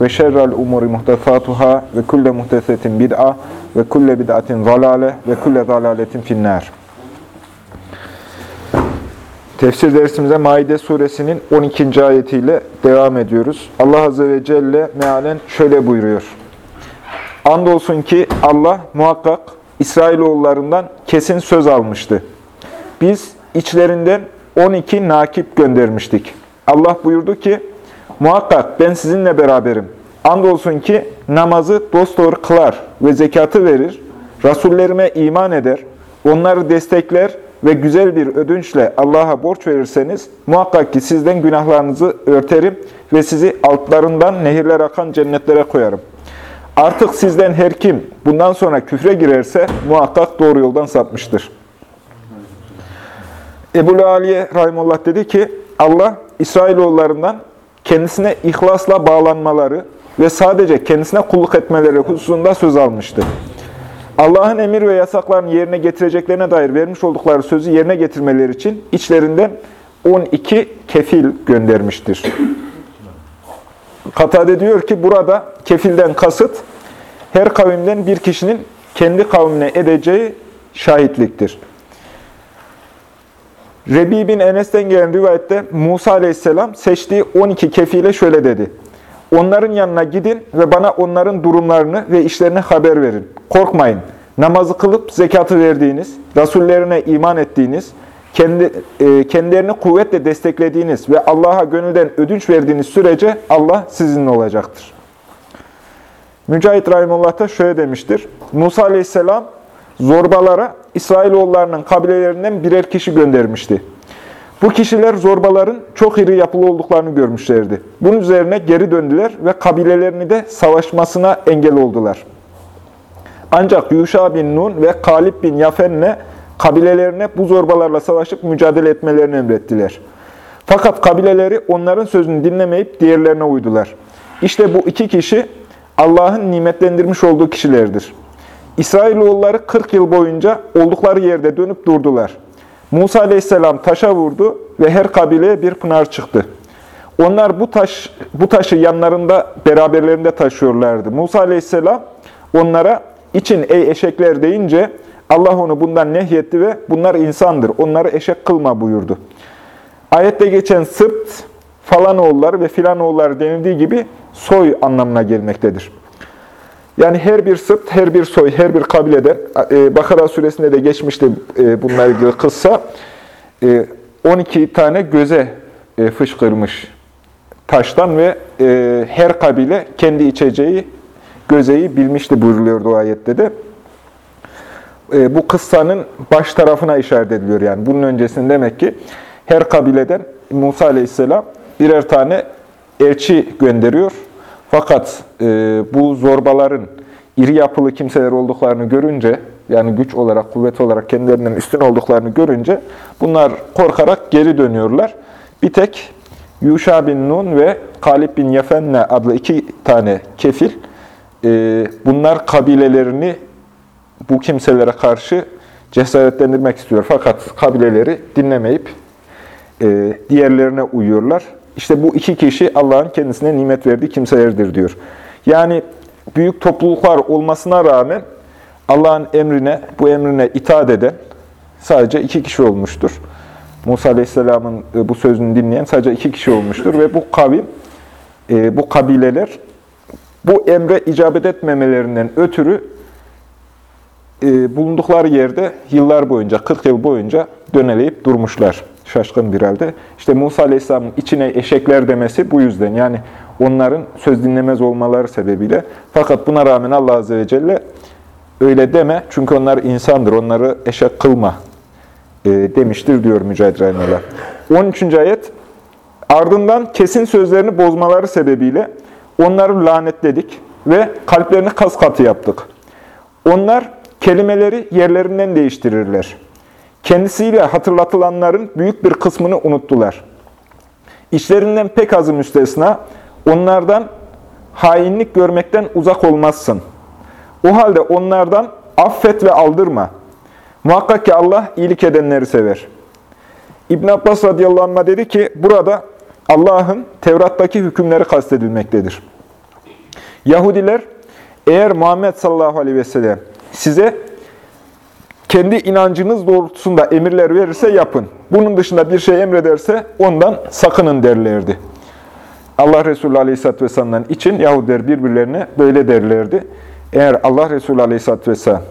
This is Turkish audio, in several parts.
ve şerrel umuri muhtesatuhâ ve kulle muhtesetin bid'a ve kulle bid'atin zalale ve kulle zalaletin finnâr. Tefsir dersimize Maide suresinin 12. ayetiyle devam ediyoruz. Allah Azze ve Celle mealen şöyle buyuruyor. Andolsun ki Allah muhakkak İsrailoğullarından kesin söz almıştı. Biz içlerinden 12 nakip göndermiştik. Allah buyurdu ki, Muhakkak ben sizinle beraberim. Andolsun ki namazı dosdoğru kılar ve zekatı verir, rasullerime iman eder, onları destekler ve güzel bir ödünçle Allah'a borç verirseniz, muhakkak ki sizden günahlarınızı örterim ve sizi altlarından nehirler akan cennetlere koyarım. Artık sizden her kim bundan sonra küfre girerse muhakkak doğru yoldan sapmıştır. Ebu Aliye Rahimullah dedi ki, Allah İsrailoğullarından kendisine ihlasla bağlanmaları ve sadece kendisine kulluk etmeleri hususunda söz almıştı. Allah'ın emir ve yasaklarını yerine getireceklerine dair vermiş oldukları sözü yerine getirmeleri için içlerinden 12 kefil göndermiştir. Katade diyor ki burada kefilden kasıt her kavimden bir kişinin kendi kavmine edeceği şahitliktir. Rebi bin Enes'ten gelen rivayette Musa aleyhisselam seçtiği 12 kefile şöyle dedi. Onların yanına gidin ve bana onların durumlarını ve işlerini haber verin. Korkmayın. Namazı kılıp zekatı verdiğiniz, rasullerine iman ettiğiniz, kendi, e, kendilerini kuvvetle desteklediğiniz ve Allah'a gönülden ödünç verdiğiniz sürece Allah sizinle olacaktır. Mücahit Rahimullah da şöyle demiştir. Musa aleyhisselam zorbalara İsrailoğullarının kabilelerinden birer kişi göndermişti. Bu kişiler zorbaların çok iri yapılı olduklarını görmüşlerdi. Bunun üzerine geri döndüler ve kabilelerini de savaşmasına engel oldular. Ancak Yuşa bin Nun ve Kalib bin Yafen'le kabilelerine bu zorbalarla savaşıp mücadele etmelerini emrettiler. Fakat kabileleri onların sözünü dinlemeyip diğerlerine uydular. İşte bu iki kişi Allah'ın nimetlendirmiş olduğu kişilerdir. İsrailoğulları 40 yıl boyunca oldukları yerde dönüp durdular. Musa aleyhisselam taşa vurdu ve her kabileye bir pınar çıktı. Onlar bu taş bu taşı yanlarında beraberlerinde taşıyorlardı. Musa aleyhisselam onlara için ey eşekler deyince Allah onu bundan nehyetti ve bunlar insandır. Onları eşek kılma buyurdu. Ayette geçen sırt falan oğulları ve filan oğulları denildiği gibi soy anlamına gelmektedir. Yani her bir sırt, her bir soy, her bir kabileden, e, Bakara suresinde de geçmişti e, bununla ilgili kıssa, 12 e, tane göze fışkırmış taştan ve her kabile kendi içeceği gözeyi bilmişti buyuruluyordu o ayette de. Bu kıssanın baş tarafına işaret ediliyor yani. Bunun öncesinde demek ki her kabileden Musa aleyhisselam birer tane elçi gönderiyor fakat e, bu zorbaların iri yapılı kimseler olduklarını görünce, yani güç olarak, kuvvet olarak kendilerinden üstün olduklarını görünce bunlar korkarak geri dönüyorlar. Bir tek Yuşa bin Nun ve Kalib bin Yefenne adlı iki tane kefil, e, bunlar kabilelerini bu kimselere karşı cesaretlendirmek istiyor. Fakat kabileleri dinlemeyip e, diğerlerine uyuyorlar. İşte bu iki kişi Allah'ın kendisine nimet verdiği kimselerdir diyor. Yani büyük topluluklar olmasına rağmen Allah'ın emrine, bu emrine itaat eden sadece iki kişi olmuştur. Musa Aleyhisselam'ın e, bu sözünü dinleyen sadece iki kişi olmuştur ve bu kavim, e, bu kabileler bu emre icabet etmemelerinden ötürü e, bulundukları yerde yıllar boyunca, 40 yıl boyunca döneleyip durmuşlar şaşkın bir halde. İşte Musa Aleyhisselam'ın içine eşekler demesi bu yüzden. Yani onların söz dinlemez olmaları sebebiyle. Fakat buna rağmen Allah Azze ve Celle öyle deme çünkü onlar insandır. Onları eşek kılma e, demiştir diyor Mücahit Rahimullah. 13. ayet Ardından kesin sözlerini bozmaları sebebiyle onları lanetledik ve kalplerini kas katı yaptık. Onlar kelimeleri yerlerinden değiştirirler. Kendisiyle hatırlatılanların büyük bir kısmını unuttular. İşlerinden pek azı müstesna, onlardan hainlik görmekten uzak olmazsın. O halde onlardan affet ve aldırma. Muhakkak ki Allah iyilik edenleri sever. İbn Abbas radıyallahu anh dedi ki, burada Allah'ın Tevrat'taki hükümleri kastedilmektedir. Yahudiler, eğer Muhammed sallallahu aleyhi ve sellem size kendi inancınız doğrultusunda emirler verirse yapın. Bunun dışında bir şey emrederse ondan sakının derlerdi. Allah Resulü Aleyhisselatü Vesselam'dan için Yahudiler birbirlerine böyle derlerdi. Eğer Allah Resulü Aleyhisselatü Vesselam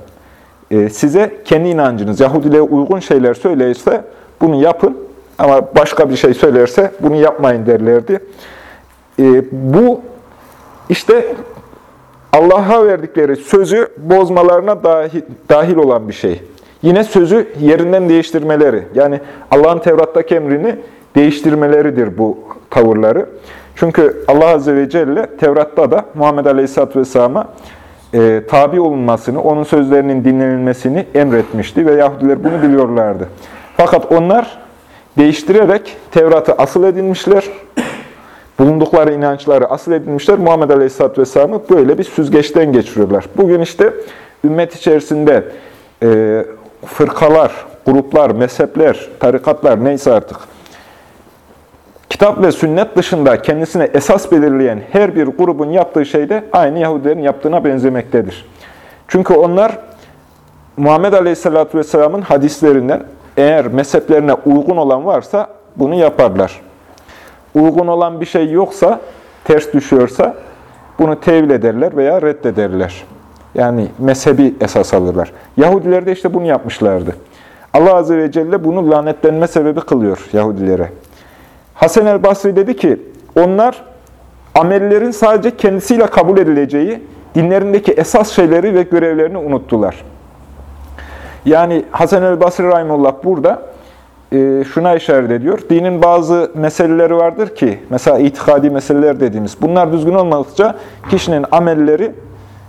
e, size kendi inancınız, Yahudiliğe uygun şeyler söylerse bunu yapın. Ama başka bir şey söylerse bunu yapmayın derlerdi. E, bu işte Allah'a verdikleri sözü bozmalarına dahil, dahil olan bir şey. Yine sözü yerinden değiştirmeleri. Yani Allah'ın Tevrat'taki emrini değiştirmeleridir bu tavırları. Çünkü Allah Azze ve Celle Tevrat'ta da Muhammed Aleyhisselatü Vesselam'a e, tabi olunmasını, onun sözlerinin dinlenilmesini emretmişti ve Yahudiler bunu biliyorlardı. Fakat onlar değiştirerek Tevrat'ı asıl edinmişler, bulundukları inançları asıl edinmişler. Muhammed Aleyhisselatü Vesselam'ı böyle bir süzgeçten geçiriyorlar. Bugün işte ümmet içerisinde e, fırkalar, gruplar, mezhepler, tarikatlar neyse artık kitap ve sünnet dışında kendisine esas belirleyen her bir grubun yaptığı şey de aynı Yahudilerin yaptığına benzemektedir. Çünkü onlar Muhammed Aleyhisselatü Vesselam'ın hadislerinden eğer mezheplerine uygun olan varsa bunu yaparlar. Uygun olan bir şey yoksa, ters düşüyorsa bunu tevil ederler veya reddederler. Yani mezhebi esas alırlar. Yahudiler de işte bunu yapmışlardı. Allah Azze ve Celle bunu lanetlenme sebebi kılıyor Yahudilere. Hasan el Basri dedi ki, onlar amellerin sadece kendisiyle kabul edileceği, dinlerindeki esas şeyleri ve görevlerini unuttular. Yani Hasan el Basri Rahimullah burada şuna işaret ediyor. Dinin bazı meseleleri vardır ki, mesela itikadi meseleler dediğimiz, bunlar düzgün olmadıkça kişinin amelleri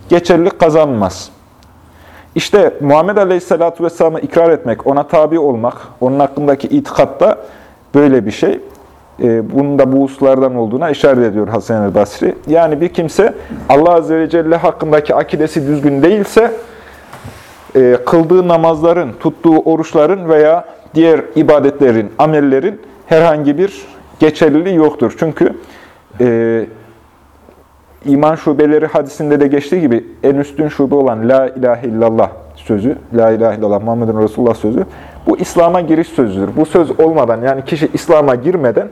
geçerlilik kazanmaz. İşte Muhammed Aleyhisselatü Vesselam'ı ikrar etmek, ona tabi olmak, onun hakkındaki itikatta böyle bir şey. E, bunun da bu hususlardan olduğuna işaret ediyor Hasan el Basri. Yani bir kimse Allah Azze ve Celle hakkındaki akidesi düzgün değilse, e, kıldığı namazların, tuttuğu oruçların veya diğer ibadetlerin, amellerin herhangi bir geçerliliği yoktur. Çünkü e, iman şubeleri hadisinde de geçtiği gibi en üstün şube olan La ilahe illallah sözü, La ilahe illallah Muhammedun Resulullah sözü, bu İslam'a giriş sözüdür. Bu söz olmadan yani kişi İslam'a girmeden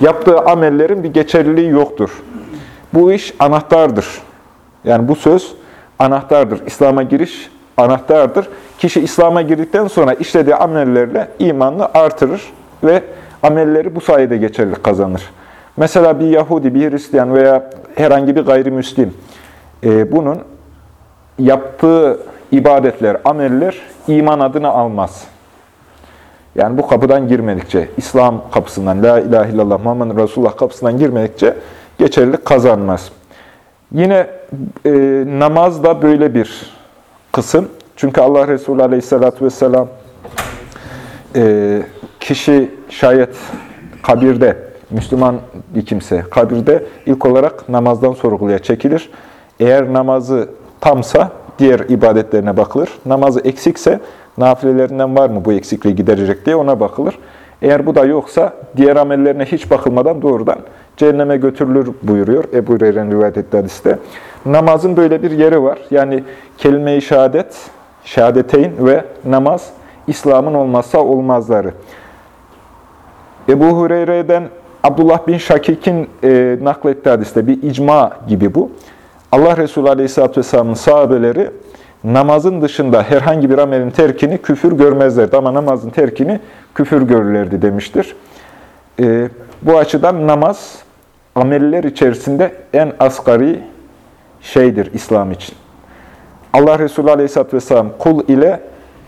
yaptığı amellerin bir geçerliliği yoktur. Bu iş anahtardır. Yani bu söz anahtardır. İslam'a giriş anahtardır. Kişi İslam'a girdikten sonra işlediği amellerle imanını artırır ve amelleri bu sayede geçerlilik kazanır. Mesela bir Yahudi, bir Hristiyan veya herhangi bir gayrimüslim e, bunun yaptığı ibadetler, ameller iman adını almaz. Yani bu kapıdan girmedikçe, İslam kapısından, La ilahe illallah Muhammed Resulullah kapısından girmedikçe geçerlilik kazanmaz. Yine e, namaz da böyle bir kısım. Çünkü Allah Resulü Aleyhisselatü vesselam e, kişi şayet kabirde, Müslüman bir kimse kabirde ilk olarak namazdan sorguluya çekilir. Eğer namazı tamsa diğer ibadetlerine bakılır. Namazı eksikse nafilelerinden var mı bu eksikliği giderecek diye ona bakılır. Eğer bu da yoksa diğer amellerine hiç bakılmadan doğrudan cehenneme götürülür buyuruyor Ebu Hureyre'nin rivayet ettiği hadiste. Namazın böyle bir yeri var. Yani kelime-i şehadet, şehadeteyn ve namaz İslam'ın olmazsa olmazları. Ebu Hureyre'den Abdullah bin Şakik'in e, naklettiği hadiste bir icma gibi bu. Allah Resulü Aleyhisselatü Vesselam'ın sahabeleri namazın dışında herhangi bir amelin terkini küfür görmezlerdi. Ama namazın terkini küfür görürlerdi demiştir. E, bu açıdan namaz ameller içerisinde en asgari şeydir İslam için. Allah Resulü Aleyhisselatü Vesselam kul ile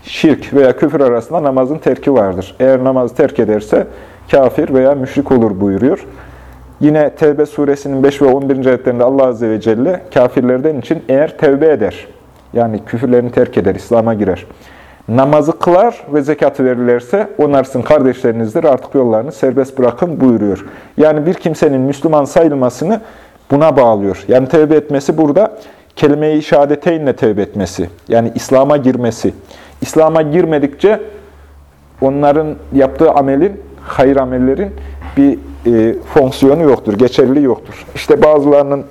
şirk veya küfür arasında namazın terki vardır. Eğer namazı terk ederse kafir veya müşrik olur buyuruyor. Yine Tevbe suresinin 5 ve 11. ayetlerinde Allah Azze ve Celle kafirlerden için eğer tevbe eder, yani küfürlerini terk eder, İslam'a girer, namazı kılar ve zekatı verirlerse onlar sizin kardeşlerinizdir, artık yollarını serbest bırakın buyuruyor. Yani bir kimsenin Müslüman sayılmasını buna bağlıyor. Yani tevbe etmesi burada kelime-i şehadeteynle tevbe etmesi, yani İslam'a girmesi. İslam'a girmedikçe onların yaptığı amelin, hayır amellerin bir e, fonksiyonu yoktur, geçerliliği yoktur. İşte bazılarının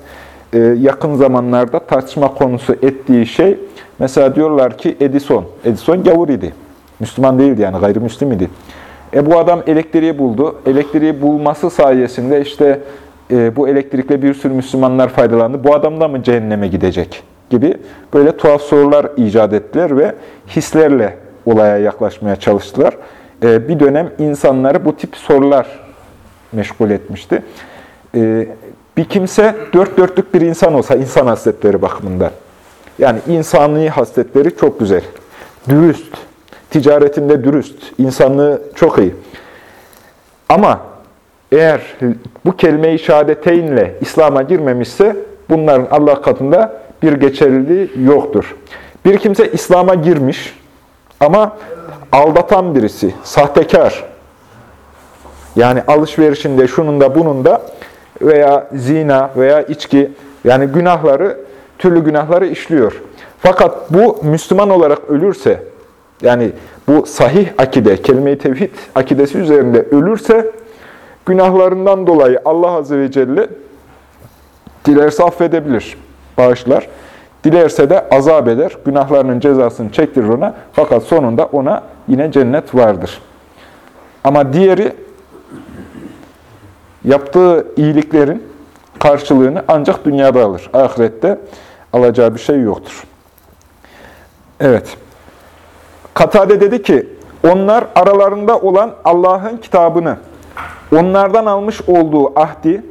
e, yakın zamanlarda tartışma konusu ettiği şey, mesela diyorlar ki Edison, Edison gavur idi. Müslüman değildi yani, gayrimüslim idi. E bu adam elektriği buldu. Elektriği bulması sayesinde işte e, bu elektrikle bir sürü Müslümanlar faydalandı. Bu adam da mı cehenneme gidecek gibi böyle tuhaf sorular icat ettiler ve hislerle olaya yaklaşmaya çalıştılar. E, bir dönem insanları bu tip sorular meşgul etmişti. E, bir kimse dört dörtlük bir insan olsa insan hasletleri bakımından, yani insani hasletleri çok güzel, dürüst, ticaretinde dürüst, insanlığı çok iyi. Ama eğer bu kelime-i şehadeteynle İslam'a girmemişse bunların Allah katında bir geçerliliği yoktur. Bir kimse İslam'a girmiş ama aldatan birisi, sahtekar, yani alışverişinde, şunun da bunun da veya zina veya içki, yani günahları, türlü günahları işliyor. Fakat bu Müslüman olarak ölürse, yani bu sahih akide, kelime-i tevhid akidesi üzerinde ölürse, günahlarından dolayı Allah Azze ve Celle dilerse affedebilir, bağışlar. Dilerse de azap eder, günahlarının cezasını çektirir ona. Fakat sonunda ona yine cennet vardır. Ama diğeri yaptığı iyiliklerin karşılığını ancak dünyada alır. Ahirette alacağı bir şey yoktur. Evet. Katade dedi ki, onlar aralarında olan Allah'ın kitabını, onlardan almış olduğu ahdi,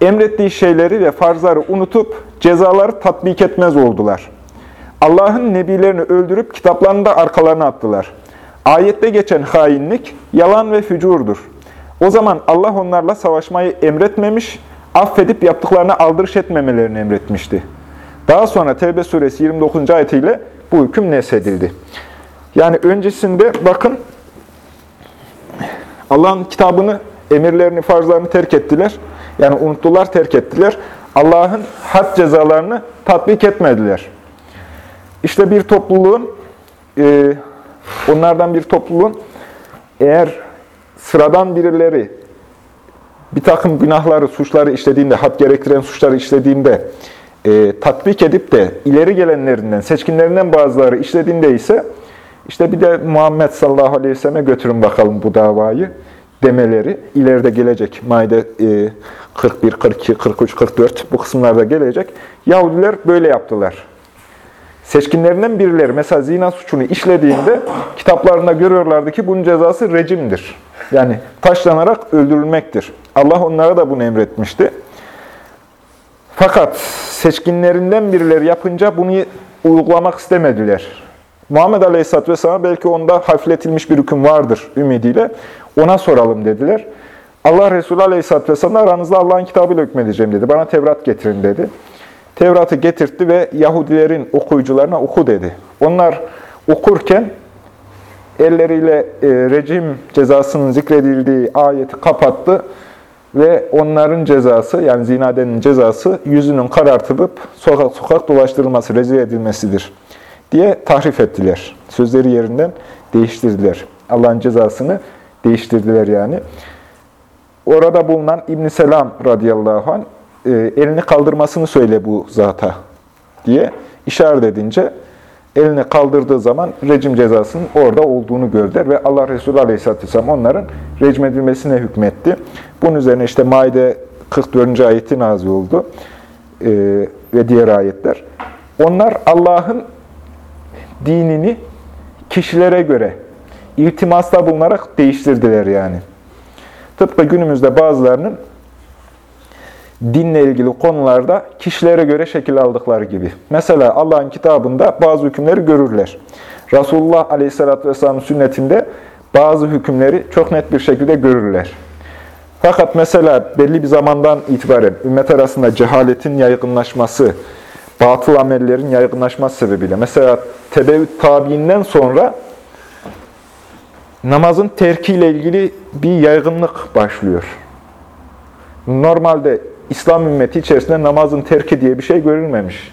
emrettiği şeyleri ve farzları unutup cezaları tatbik etmez oldular. Allah'ın nebilerini öldürüp kitaplarını da arkalarına attılar. Ayette geçen hainlik yalan ve fücurdur. O zaman Allah onlarla savaşmayı emretmemiş, affedip yaptıklarına aldırış etmemelerini emretmişti. Daha sonra Tevbe suresi 29. ayetiyle bu hüküm nesedildi. Yani öncesinde bakın Allah'ın kitabını, emirlerini, farzlarını terk ettiler. Yani unuttular, terk ettiler. Allah'ın had cezalarını tatbik etmediler. İşte bir topluluğun, e, onlardan bir topluluğun eğer sıradan birileri bir takım günahları, suçları işlediğinde, had gerektiren suçları işlediğinde e, tatbik edip de ileri gelenlerinden, seçkinlerinden bazıları işlediğinde ise işte bir de Muhammed sallallahu aleyhi ve selleme götürün bakalım bu davayı demeleri ileride gelecek. Maide 41, 42, 43, 44 bu kısımlarda gelecek. Yahudiler böyle yaptılar. Seçkinlerinden birileri mesela zina suçunu işlediğinde kitaplarında görüyorlardı ki bunun cezası rejimdir. Yani taşlanarak öldürülmektir. Allah onlara da bunu emretmişti. Fakat seçkinlerinden birileri yapınca bunu uygulamak istemediler. Muhammed Aleyhisselatü Vesselam belki onda hafifletilmiş bir hüküm vardır ümidiyle. Ona soralım dediler. Allah Resulü Aleyhisselatü Vesselam aranızda Allah'ın kitabıyla hükmedeceğim dedi. Bana Tevrat getirin dedi. Tevrat'ı getirtti ve Yahudilerin okuyucularına oku dedi. Onlar okurken elleriyle e, rejim cezasının zikredildiği ayeti kapattı ve onların cezası yani zinadenin cezası yüzünün karartılıp sokak sokak dolaştırılması, rezil edilmesidir diye tahrif ettiler. Sözleri yerinden değiştirdiler. Allah'ın cezasını değiştirdiler yani. Orada bulunan İbn Selam radıyallahu anh e, elini kaldırmasını söyle bu zata diye işaret edince elini kaldırdığı zaman rejim cezasının orada olduğunu gördüler ve Allah Resulü Aleyhisselatü Vesselam onların rejim edilmesine hükmetti. Bunun üzerine işte Maide 44. ayeti nazil oldu ee, ve diğer ayetler. Onlar Allah'ın dinini kişilere göre iltimasta bulunarak değiştirdiler yani. Tıpkı günümüzde bazılarının dinle ilgili konularda kişilere göre şekil aldıkları gibi. Mesela Allah'ın kitabında bazı hükümleri görürler. Resulullah Aleyhisselatü Vesselam'ın sünnetinde bazı hükümleri çok net bir şekilde görürler. Fakat mesela belli bir zamandan itibaren ümmet arasında cehaletin yaygınlaşması, batıl amellerin yaygınlaşması sebebiyle, mesela tebevüt tabiinden sonra namazın terkiyle ilgili bir yaygınlık başlıyor. Normalde İslam ümmeti içerisinde namazın terki diye bir şey görülmemiş.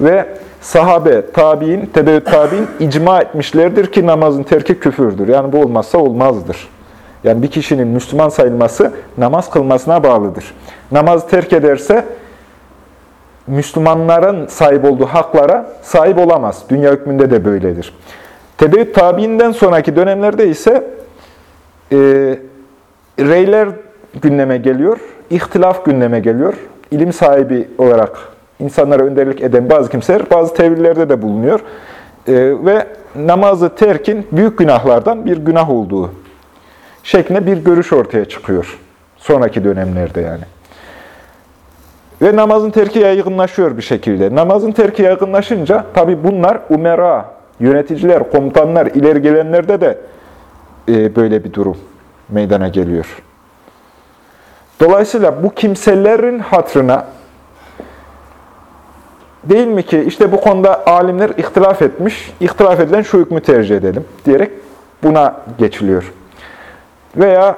Ve sahabe, tabi'in, tebevüt tabi'in icma etmişlerdir ki namazın terki küfürdür. Yani bu olmazsa olmazdır. Yani bir kişinin Müslüman sayılması namaz kılmasına bağlıdır. Namaz terk ederse Müslümanların sahip olduğu haklara sahip olamaz. Dünya hükmünde de böyledir. Tebevüt tabiinden sonraki dönemlerde ise e, reyler gündeme geliyor, ihtilaf gündeme geliyor. İlim sahibi olarak insanlara önderlik eden bazı kimseler bazı tevillerde de bulunuyor. E, ve namazı terkin büyük günahlardan bir günah olduğu şeklinde bir görüş ortaya çıkıyor. Sonraki dönemlerde yani. Ve namazın terki yaygınlaşıyor bir şekilde. Namazın terki yaygınlaşınca tabi bunlar umera, yöneticiler, komutanlar, ileri gelenlerde de e, böyle bir durum meydana geliyor. Dolayısıyla bu kimselerin hatrına değil mi ki işte bu konuda alimler ihtilaf etmiş, ihtilaf edilen şu hükmü tercih edelim diyerek buna geçiliyor. Veya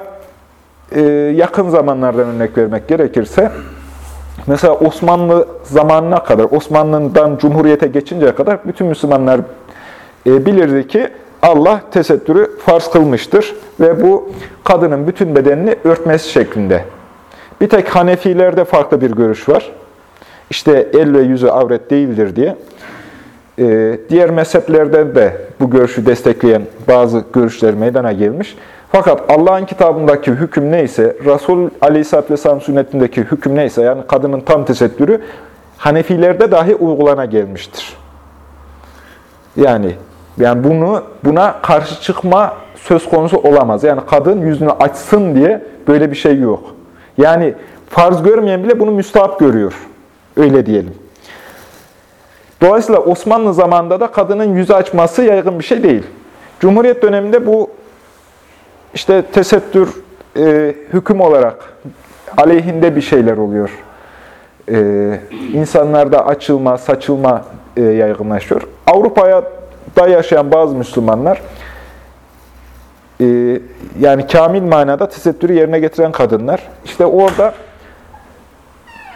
e, yakın zamanlardan örnek vermek gerekirse, mesela Osmanlı zamanına kadar, Osmanlı'dan Cumhuriyete geçinceye kadar bütün Müslümanlar e, bilirdi ki Allah tesettürü farz kılmıştır ve bu kadının bütün bedenini örtmesi şeklinde. Bir tek Hanefilerde farklı bir görüş var. İşte el ve yüzü avret değildir diye. Ee, diğer mezheplerde de bu görüşü destekleyen bazı görüşler meydana gelmiş. Fakat Allah'ın kitabındaki hüküm neyse, Resul Aleyhisselatü Vesselam sünnetindeki hüküm neyse, yani kadının tam tesettürü Hanefilerde dahi uygulana gelmiştir. Yani yani bunu buna karşı çıkma söz konusu olamaz. Yani kadın yüzünü açsın diye böyle bir şey yok. Yani farz görmeyen bile bunu müstahap görüyor. Öyle diyelim. Dolayısıyla Osmanlı zamanında da kadının yüzü açması yaygın bir şey değil. Cumhuriyet döneminde bu işte tesettür e, hüküm olarak aleyhinde bir şeyler oluyor. E, insanlarda açılma, saçılma e, yaygınlaşıyor. Avrupa'ya da yaşayan bazı Müslümanlar e, yani kamil manada tesettürü yerine getiren kadınlar işte orada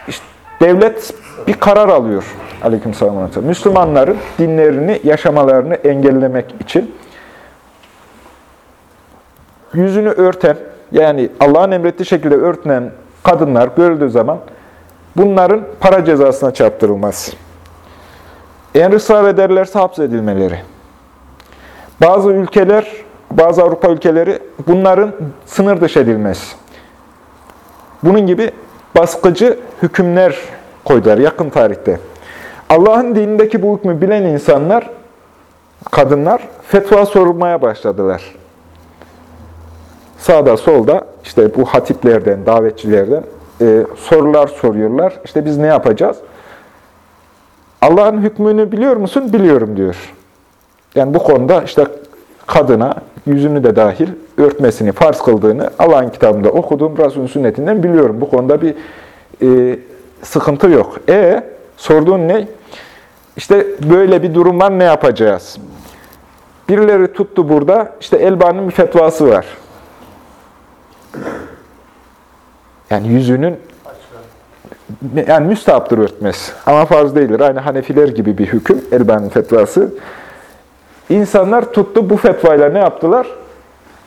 işte devlet bir karar alıyor. Aleykümselam. Müslümanların dinlerini, yaşamalarını engellemek için yüzünü örten, yani Allah'ın emrettiği şekilde örtünen kadınlar görüldüğü zaman bunların para cezasına çarptırılmaz. Eğer ısrar ederlerse hapsedilmeleri. Bazı ülkeler, bazı Avrupa ülkeleri bunların sınır dışı edilmesi. Bunun gibi baskıcı hükümler koydular yakın tarihte. Allah'ın dinindeki bu hükmü bilen insanlar, kadınlar fetva sorulmaya başladılar. Sağda solda işte bu hatiplerden, davetçilerden e, sorular soruyorlar. İşte biz ne yapacağız? Allah'ın hükmünü biliyor musun? Biliyorum diyor. Yani bu konuda işte kadına yüzünü de dahil örtmesini farz kıldığını Allah'ın kitabında okuduğum Resulün sünnetinden biliyorum. Bu konuda bir e, sıkıntı yok. E sorduğun ne? İşte böyle bir durum var ne yapacağız? Birileri tuttu burada. İşte Elbani'nin bir fetvası var. Yani yüzünün yani müstahaptır örtmesi. Ama farz değildir. Aynı Hanefiler gibi bir hüküm. Elbani'nin fetvası. İnsanlar tuttu bu fetvayla ne yaptılar?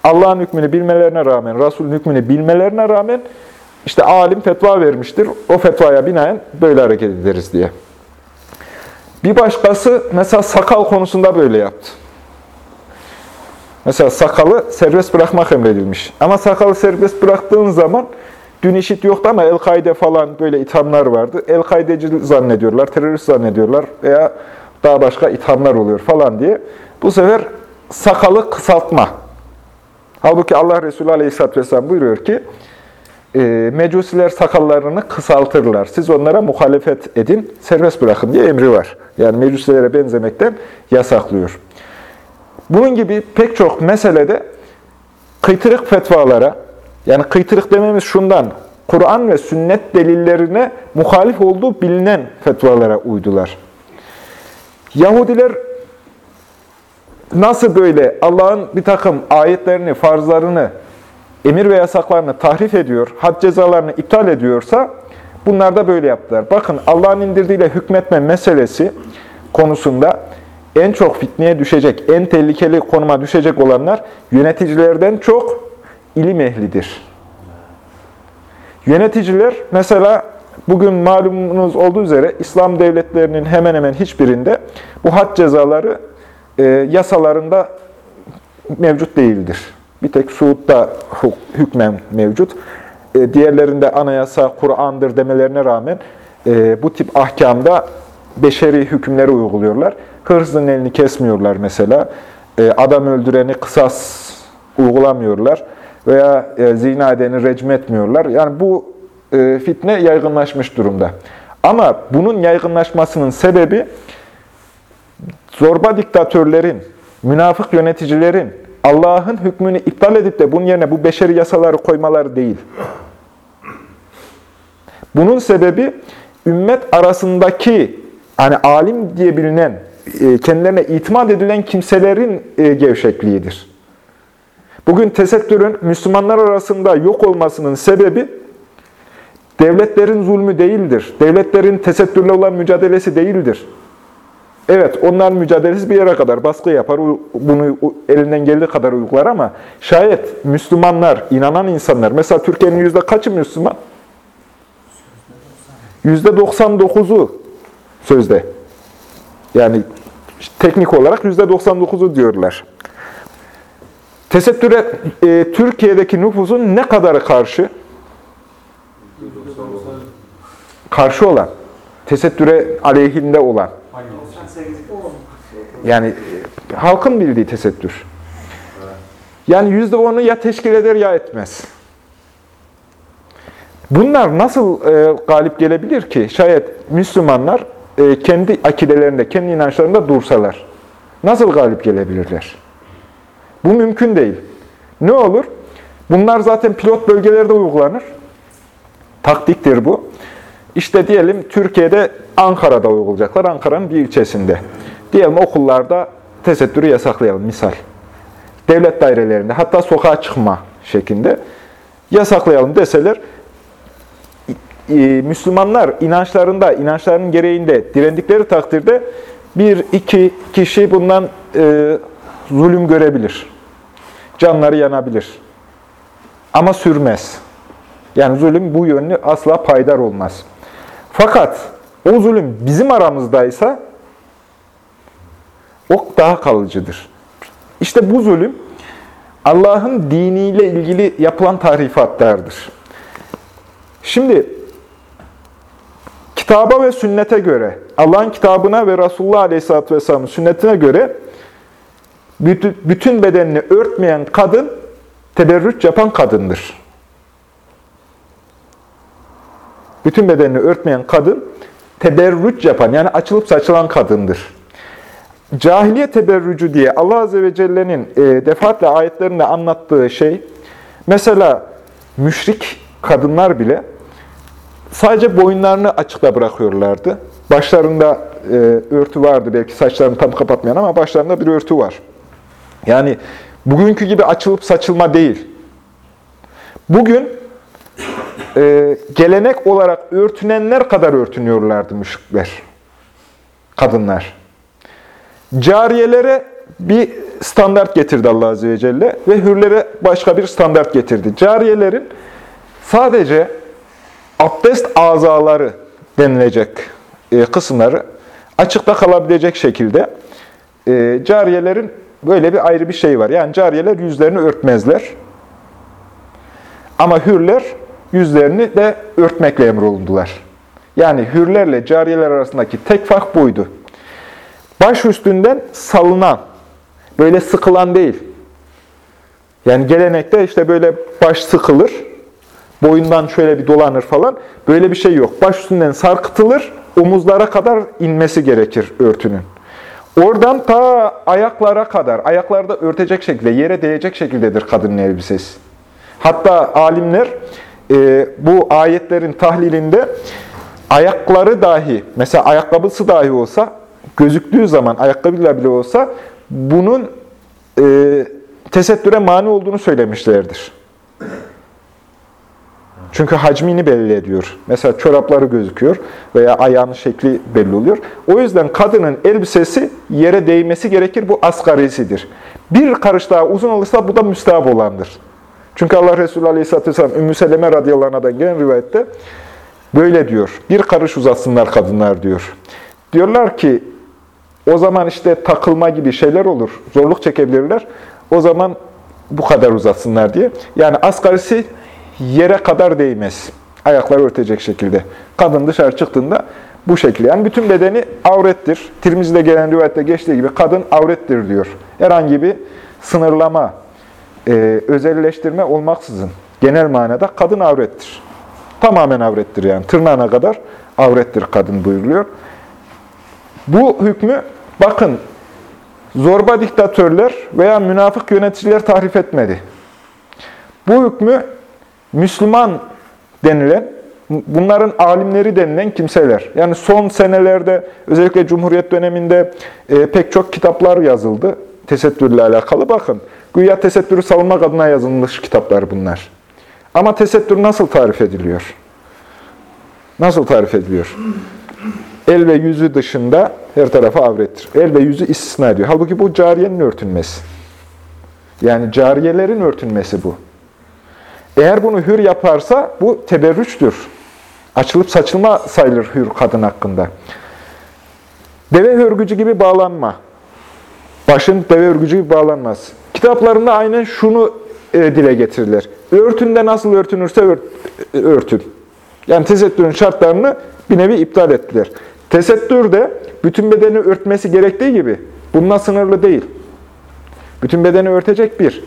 Allah'ın hükmünü bilmelerine rağmen, Resul'ün hükmünü bilmelerine rağmen işte alim fetva vermiştir. O fetvaya binaen böyle hareket ederiz diye. Bir başkası mesela sakal konusunda böyle yaptı. Mesela sakalı serbest bırakmak emredilmiş. Ama sakalı serbest bıraktığın zaman dün işit yoktu ama El-Kaide falan böyle ithamlar vardı. El-Kaideci zannediyorlar, terörist zannediyorlar veya daha başka ithamlar oluyor falan diye. Bu sefer sakalı kısaltma. Halbuki Allah Resulü Aleyhisselatü Vesselam buyuruyor ki, e, mecusiler sakallarını kısaltırlar. Siz onlara muhalefet edin, serbest bırakın diye emri var. Yani mecusilere benzemekten yasaklıyor. Bunun gibi pek çok meselede kıytırık fetvalara, Yani kıytırık dememiz şundan, Kur'an ve sünnet delillerine muhalif olduğu bilinen fetvalara uydular. Yahudiler nasıl böyle Allah'ın bir takım ayetlerini, farzlarını, emir ve yasaklarını tahrif ediyor, had cezalarını iptal ediyorsa bunlar da böyle yaptılar. Bakın Allah'ın indirdiğiyle hükmetme meselesi konusunda en çok fitneye düşecek, en tehlikeli konuma düşecek olanlar yöneticilerden çok ilim ehlidir. Yöneticiler mesela bugün malumunuz olduğu üzere İslam devletlerinin hemen hemen hiçbirinde bu had cezaları e, yasalarında mevcut değildir. Bir tek Suud'da hükmen mevcut. E, diğerlerinde anayasa, Kur'an'dır demelerine rağmen e, bu tip ahkamda beşeri hükümleri uyguluyorlar. Hırsızın elini kesmiyorlar mesela. E, adam öldüreni kısas uygulamıyorlar. Veya e, zina edeni recm etmiyorlar. Yani bu e, fitne yaygınlaşmış durumda. Ama bunun yaygınlaşmasının sebebi zorba diktatörlerin, münafık yöneticilerin Allah'ın hükmünü iptal edip de bunun yerine bu beşeri yasaları koymaları değil. Bunun sebebi ümmet arasındaki hani alim diye bilinen, e, kendilerine itimat edilen kimselerin e, gevşekliğidir. Bugün tesettürün Müslümanlar arasında yok olmasının sebebi devletlerin zulmü değildir. Devletlerin tesettürle olan mücadelesi değildir. Evet, onlar mücadelesi bir yere kadar baskı yapar, bunu elinden geldiği kadar uygular ama şayet Müslümanlar, inanan insanlar, mesela Türkiye'nin yüzde kaçı Müslüman? Yüzde 99'u sözde. Yani teknik olarak yüzde 99'u diyorlar. Tesettüre e, Türkiye'deki nüfusun ne kadarı karşı? Karşı olan. Tesettüre aleyhinde olan. Yani e, halkın bildiği tesettür. Yani yüzde onu ya teşkil eder ya etmez. Bunlar nasıl e, galip gelebilir ki? Şayet Müslümanlar e, kendi akidelerinde, kendi inançlarında dursalar. Nasıl galip gelebilirler? Bu mümkün değil. Ne olur? Bunlar zaten pilot bölgelerde uygulanır. Taktiktir bu. İşte diyelim Türkiye'de Ankara'da uygulayacaklar. Ankara'nın bir ilçesinde. Diyelim okullarda tesettürü yasaklayalım misal. Devlet dairelerinde hatta sokağa çıkma şeklinde yasaklayalım deseler Müslümanlar inançlarında, inançlarının gereğinde direndikleri takdirde bir, iki kişi bundan e, zulüm görebilir. Canları yanabilir. Ama sürmez. Yani zulüm bu yönlü asla paydar olmaz. Fakat o zulüm bizim aramızdaysa o daha kalıcıdır. İşte bu zulüm Allah'ın diniyle ilgili yapılan tahrifatlardır. Şimdi kitaba ve sünnete göre, Allah'ın kitabına ve Resulullah Aleyhisselatü Vesselam'ın sünnetine göre bütün bedenini örtmeyen kadın teberrüç yapan kadındır. Bütün bedenini örtmeyen kadın teberrüç yapan yani açılıp saçılan kadındır. Cahiliye teberrücü diye Allah Azze ve Celle'nin e, defaatle ayetlerinde anlattığı şey, mesela müşrik kadınlar bile sadece boyunlarını açıkta bırakıyorlardı. Başlarında e, örtü vardı belki saçlarını tam kapatmayan ama başlarında bir örtü var. Yani bugünkü gibi açılıp saçılma değil. Bugün e, gelenek olarak örtünenler kadar örtünüyorlardı müşrikler. Kadınlar. Cariyelere bir standart getirdi Allah Azze ve Celle ve hürlere başka bir standart getirdi. Cariyelerin sadece abdest azaları denilecek e, kısımları açıkta kalabilecek şekilde e, cariyelerin böyle bir ayrı bir şey var. Yani cariyeler yüzlerini örtmezler. Ama hürler yüzlerini de örtmekle emrolundular. Yani hürlerle cariyeler arasındaki tek fark buydu. Baş üstünden salınan, böyle sıkılan değil. Yani gelenekte işte böyle baş sıkılır, boyundan şöyle bir dolanır falan. Böyle bir şey yok. Baş üstünden sarkıtılır, omuzlara kadar inmesi gerekir örtünün. Oradan ta ayaklara kadar, ayaklarda örtecek şekilde, yere değecek şekildedir kadının elbisesi. Hatta alimler e, bu ayetlerin tahlilinde ayakları dahi, mesela ayakkabısı dahi olsa, gözüktüğü zaman ayakkabıyla bile olsa bunun e, tesettüre mani olduğunu söylemişlerdir. Çünkü hacmini belli ediyor. Mesela çorapları gözüküyor veya ayağının şekli belli oluyor. O yüzden kadının elbisesi yere değmesi gerekir. Bu asgarisidir. Bir karış daha uzun olursa bu da müstahap olandır. Çünkü Allah Resulü Aleyhisselatü Vesselam Ümmü Seleme radıyallahu gelen rivayette böyle diyor. Bir karış uzatsınlar kadınlar diyor. Diyorlar ki o zaman işte takılma gibi şeyler olur. Zorluk çekebilirler. O zaman bu kadar uzatsınlar diye. Yani asgarisi yere kadar değmez. Ayakları örtecek şekilde. Kadın dışarı çıktığında bu şekilde. Yani bütün bedeni avrettir. Tirmizide gelen rivayette geçtiği gibi kadın avrettir diyor. Herhangi bir sınırlama, e, özelleştirme olmaksızın genel manada kadın avrettir. Tamamen avrettir yani. Tırnağına kadar avrettir kadın buyuruluyor. Bu hükmü bakın zorba diktatörler veya münafık yöneticiler tahrif etmedi. Bu hükmü Müslüman denilen, bunların alimleri denilen kimseler. Yani son senelerde özellikle Cumhuriyet döneminde e, pek çok kitaplar yazıldı tesettürle alakalı. Bakın, güya tesettürü savunmak adına yazılmış kitaplar bunlar. Ama tesettür nasıl tarif ediliyor? Nasıl tarif ediliyor? El ve yüzü dışında her tarafa avrettir. El ve yüzü istisna ediyor. Halbuki bu cariyenin örtünmesi. Yani cariyelerin örtünmesi bu. Eğer bunu hür yaparsa bu teberrüçtür. Açılıp saçılma sayılır hür kadın hakkında. Deve hörgücü gibi bağlanma. Başın deve hörgücü gibi bağlanmaz. Kitaplarında aynen şunu e, dile getirirler. Örtünde nasıl örtünürse ört, e, örtün. Yani tesettürün şartlarını bir nevi iptal ettiler. Tesettür de bütün bedeni örtmesi gerektiği gibi bununla sınırlı değil. Bütün bedeni örtecek bir.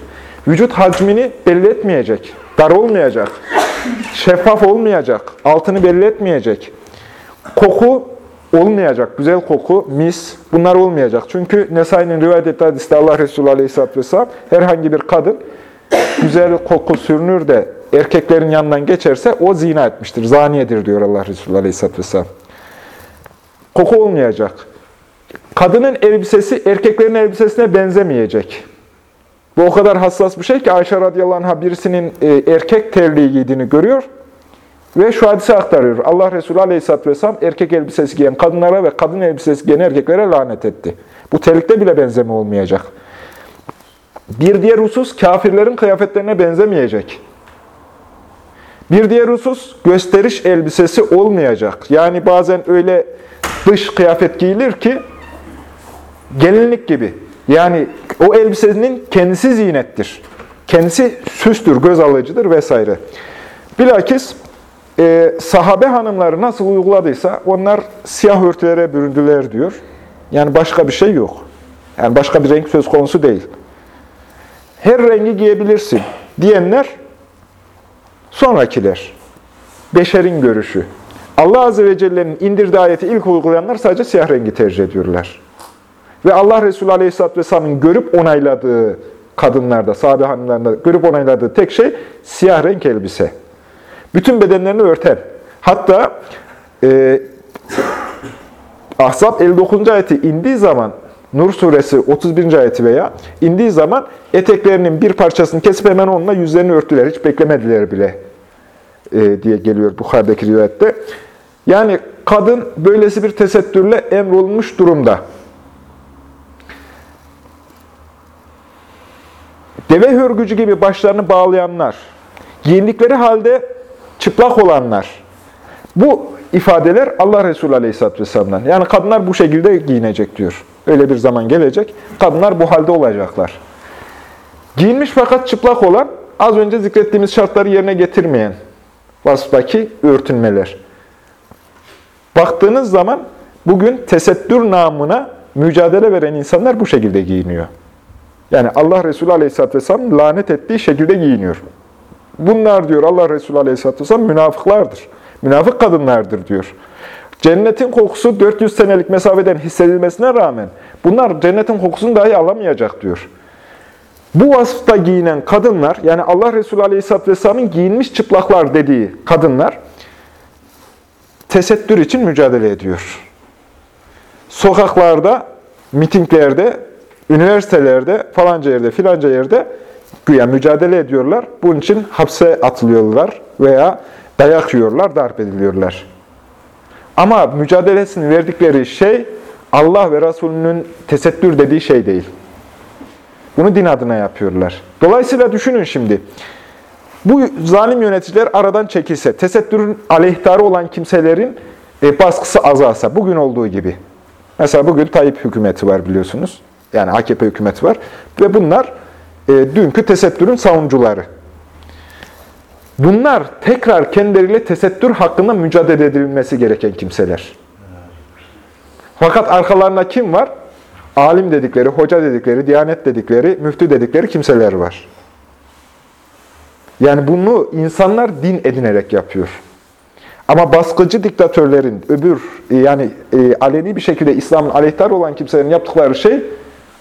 Vücut hacmini belli etmeyecek. Dar olmayacak. Şeffaf olmayacak. Altını belli etmeyecek. Koku olmayacak. Güzel koku, mis bunlar olmayacak. Çünkü Nesai'nin rivayet ettiği hadiste Allah Resulü Aleyhisselatü Vesselam herhangi bir kadın güzel koku sürünür de erkeklerin yanından geçerse o zina etmiştir. Zaniyedir diyor Allah Resulü Aleyhisselatü Vesselam. Koku olmayacak. Kadının elbisesi erkeklerin elbisesine benzemeyecek. Bu o kadar hassas bir şey ki Ayşe radıyallahu anh'a birisinin e, erkek terliği giydiğini görüyor ve şu hadise aktarıyor. Allah Resulü aleyhisselatü vesselam erkek elbisesi giyen kadınlara ve kadın elbisesi giyen erkeklere lanet etti. Bu terlikte bile benzeme olmayacak. Bir diğer husus kafirlerin kıyafetlerine benzemeyecek. Bir diğer husus gösteriş elbisesi olmayacak. Yani bazen öyle dış kıyafet giyilir ki gelinlik gibi. Yani o elbisenin kendisi zinettir. Kendisi süstür, göz alıcıdır vesaire. Bilakis e, sahabe hanımları nasıl uyguladıysa onlar siyah örtülere büründüler diyor. Yani başka bir şey yok. Yani başka bir renk söz konusu değil. Her rengi giyebilirsin diyenler sonrakiler. Beşerin görüşü. Allah Azze ve Celle'nin indirdiği ayeti ilk uygulayanlar sadece siyah rengi tercih ediyorlar. Ve Allah Resulü Aleyhisselatü Vesselam'ın görüp onayladığı kadınlarda, sahabe hanımlarında görüp onayladığı tek şey siyah renk elbise. Bütün bedenlerini örten. Hatta e, Ahzab 59. ayeti indiği zaman, Nur suresi 31. ayeti veya indiği zaman eteklerinin bir parçasını kesip hemen onunla yüzlerini örttüler. Hiç beklemediler bile e, diye geliyor Bukhari'deki rivayette. Yani kadın böylesi bir tesettürle emrolunmuş durumda. Deve hörgücü gibi başlarını bağlayanlar, giyindikleri halde çıplak olanlar. Bu ifadeler Allah Resulü Aleyhisselatü Vesselam'dan. Yani kadınlar bu şekilde giyinecek diyor. Öyle bir zaman gelecek. Kadınlar bu halde olacaklar. Giyinmiş fakat çıplak olan, az önce zikrettiğimiz şartları yerine getirmeyen vasıftaki örtünmeler. Baktığınız zaman bugün tesettür namına mücadele veren insanlar bu şekilde giyiniyor. Yani Allah Resulü Aleyhisselatü Vesselam lanet ettiği şekilde giyiniyor. Bunlar diyor Allah Resulü Aleyhisselatü Vesselam münafıklardır. Münafık kadınlardır diyor. Cennetin kokusu 400 senelik mesafeden hissedilmesine rağmen bunlar cennetin kokusunu dahi alamayacak diyor. Bu vasıfta giyinen kadınlar, yani Allah Resulü Aleyhisselatü Vesselam'ın giyinmiş çıplaklar dediği kadınlar, tesettür için mücadele ediyor. Sokaklarda, mitinglerde, üniversitelerde, falanca yerde, filanca yerde güya mücadele ediyorlar. Bunun için hapse atılıyorlar veya dayak yiyorlar, darp ediliyorlar. Ama mücadelesini verdikleri şey Allah ve Resulünün tesettür dediği şey değil. Bunu din adına yapıyorlar. Dolayısıyla düşünün şimdi. Bu zalim yöneticiler aradan çekilse, tesettürün aleyhtarı olan kimselerin e, baskısı azalsa, bugün olduğu gibi. Mesela bugün Tayyip hükümeti var biliyorsunuz. Yani AKP hükümeti var. Ve bunlar e, dünkü tesettürün savunucuları. Bunlar tekrar kendileriyle tesettür hakkında mücadele edilmesi gereken kimseler. Fakat arkalarında kim var? Alim dedikleri, hoca dedikleri, diyanet dedikleri, müftü dedikleri kimseler var. Yani bunu insanlar din edinerek yapıyor. Ama baskıcı diktatörlerin, öbür yani e, aleni bir şekilde İslam'ın aleyhtar olan kimselerin yaptıkları şey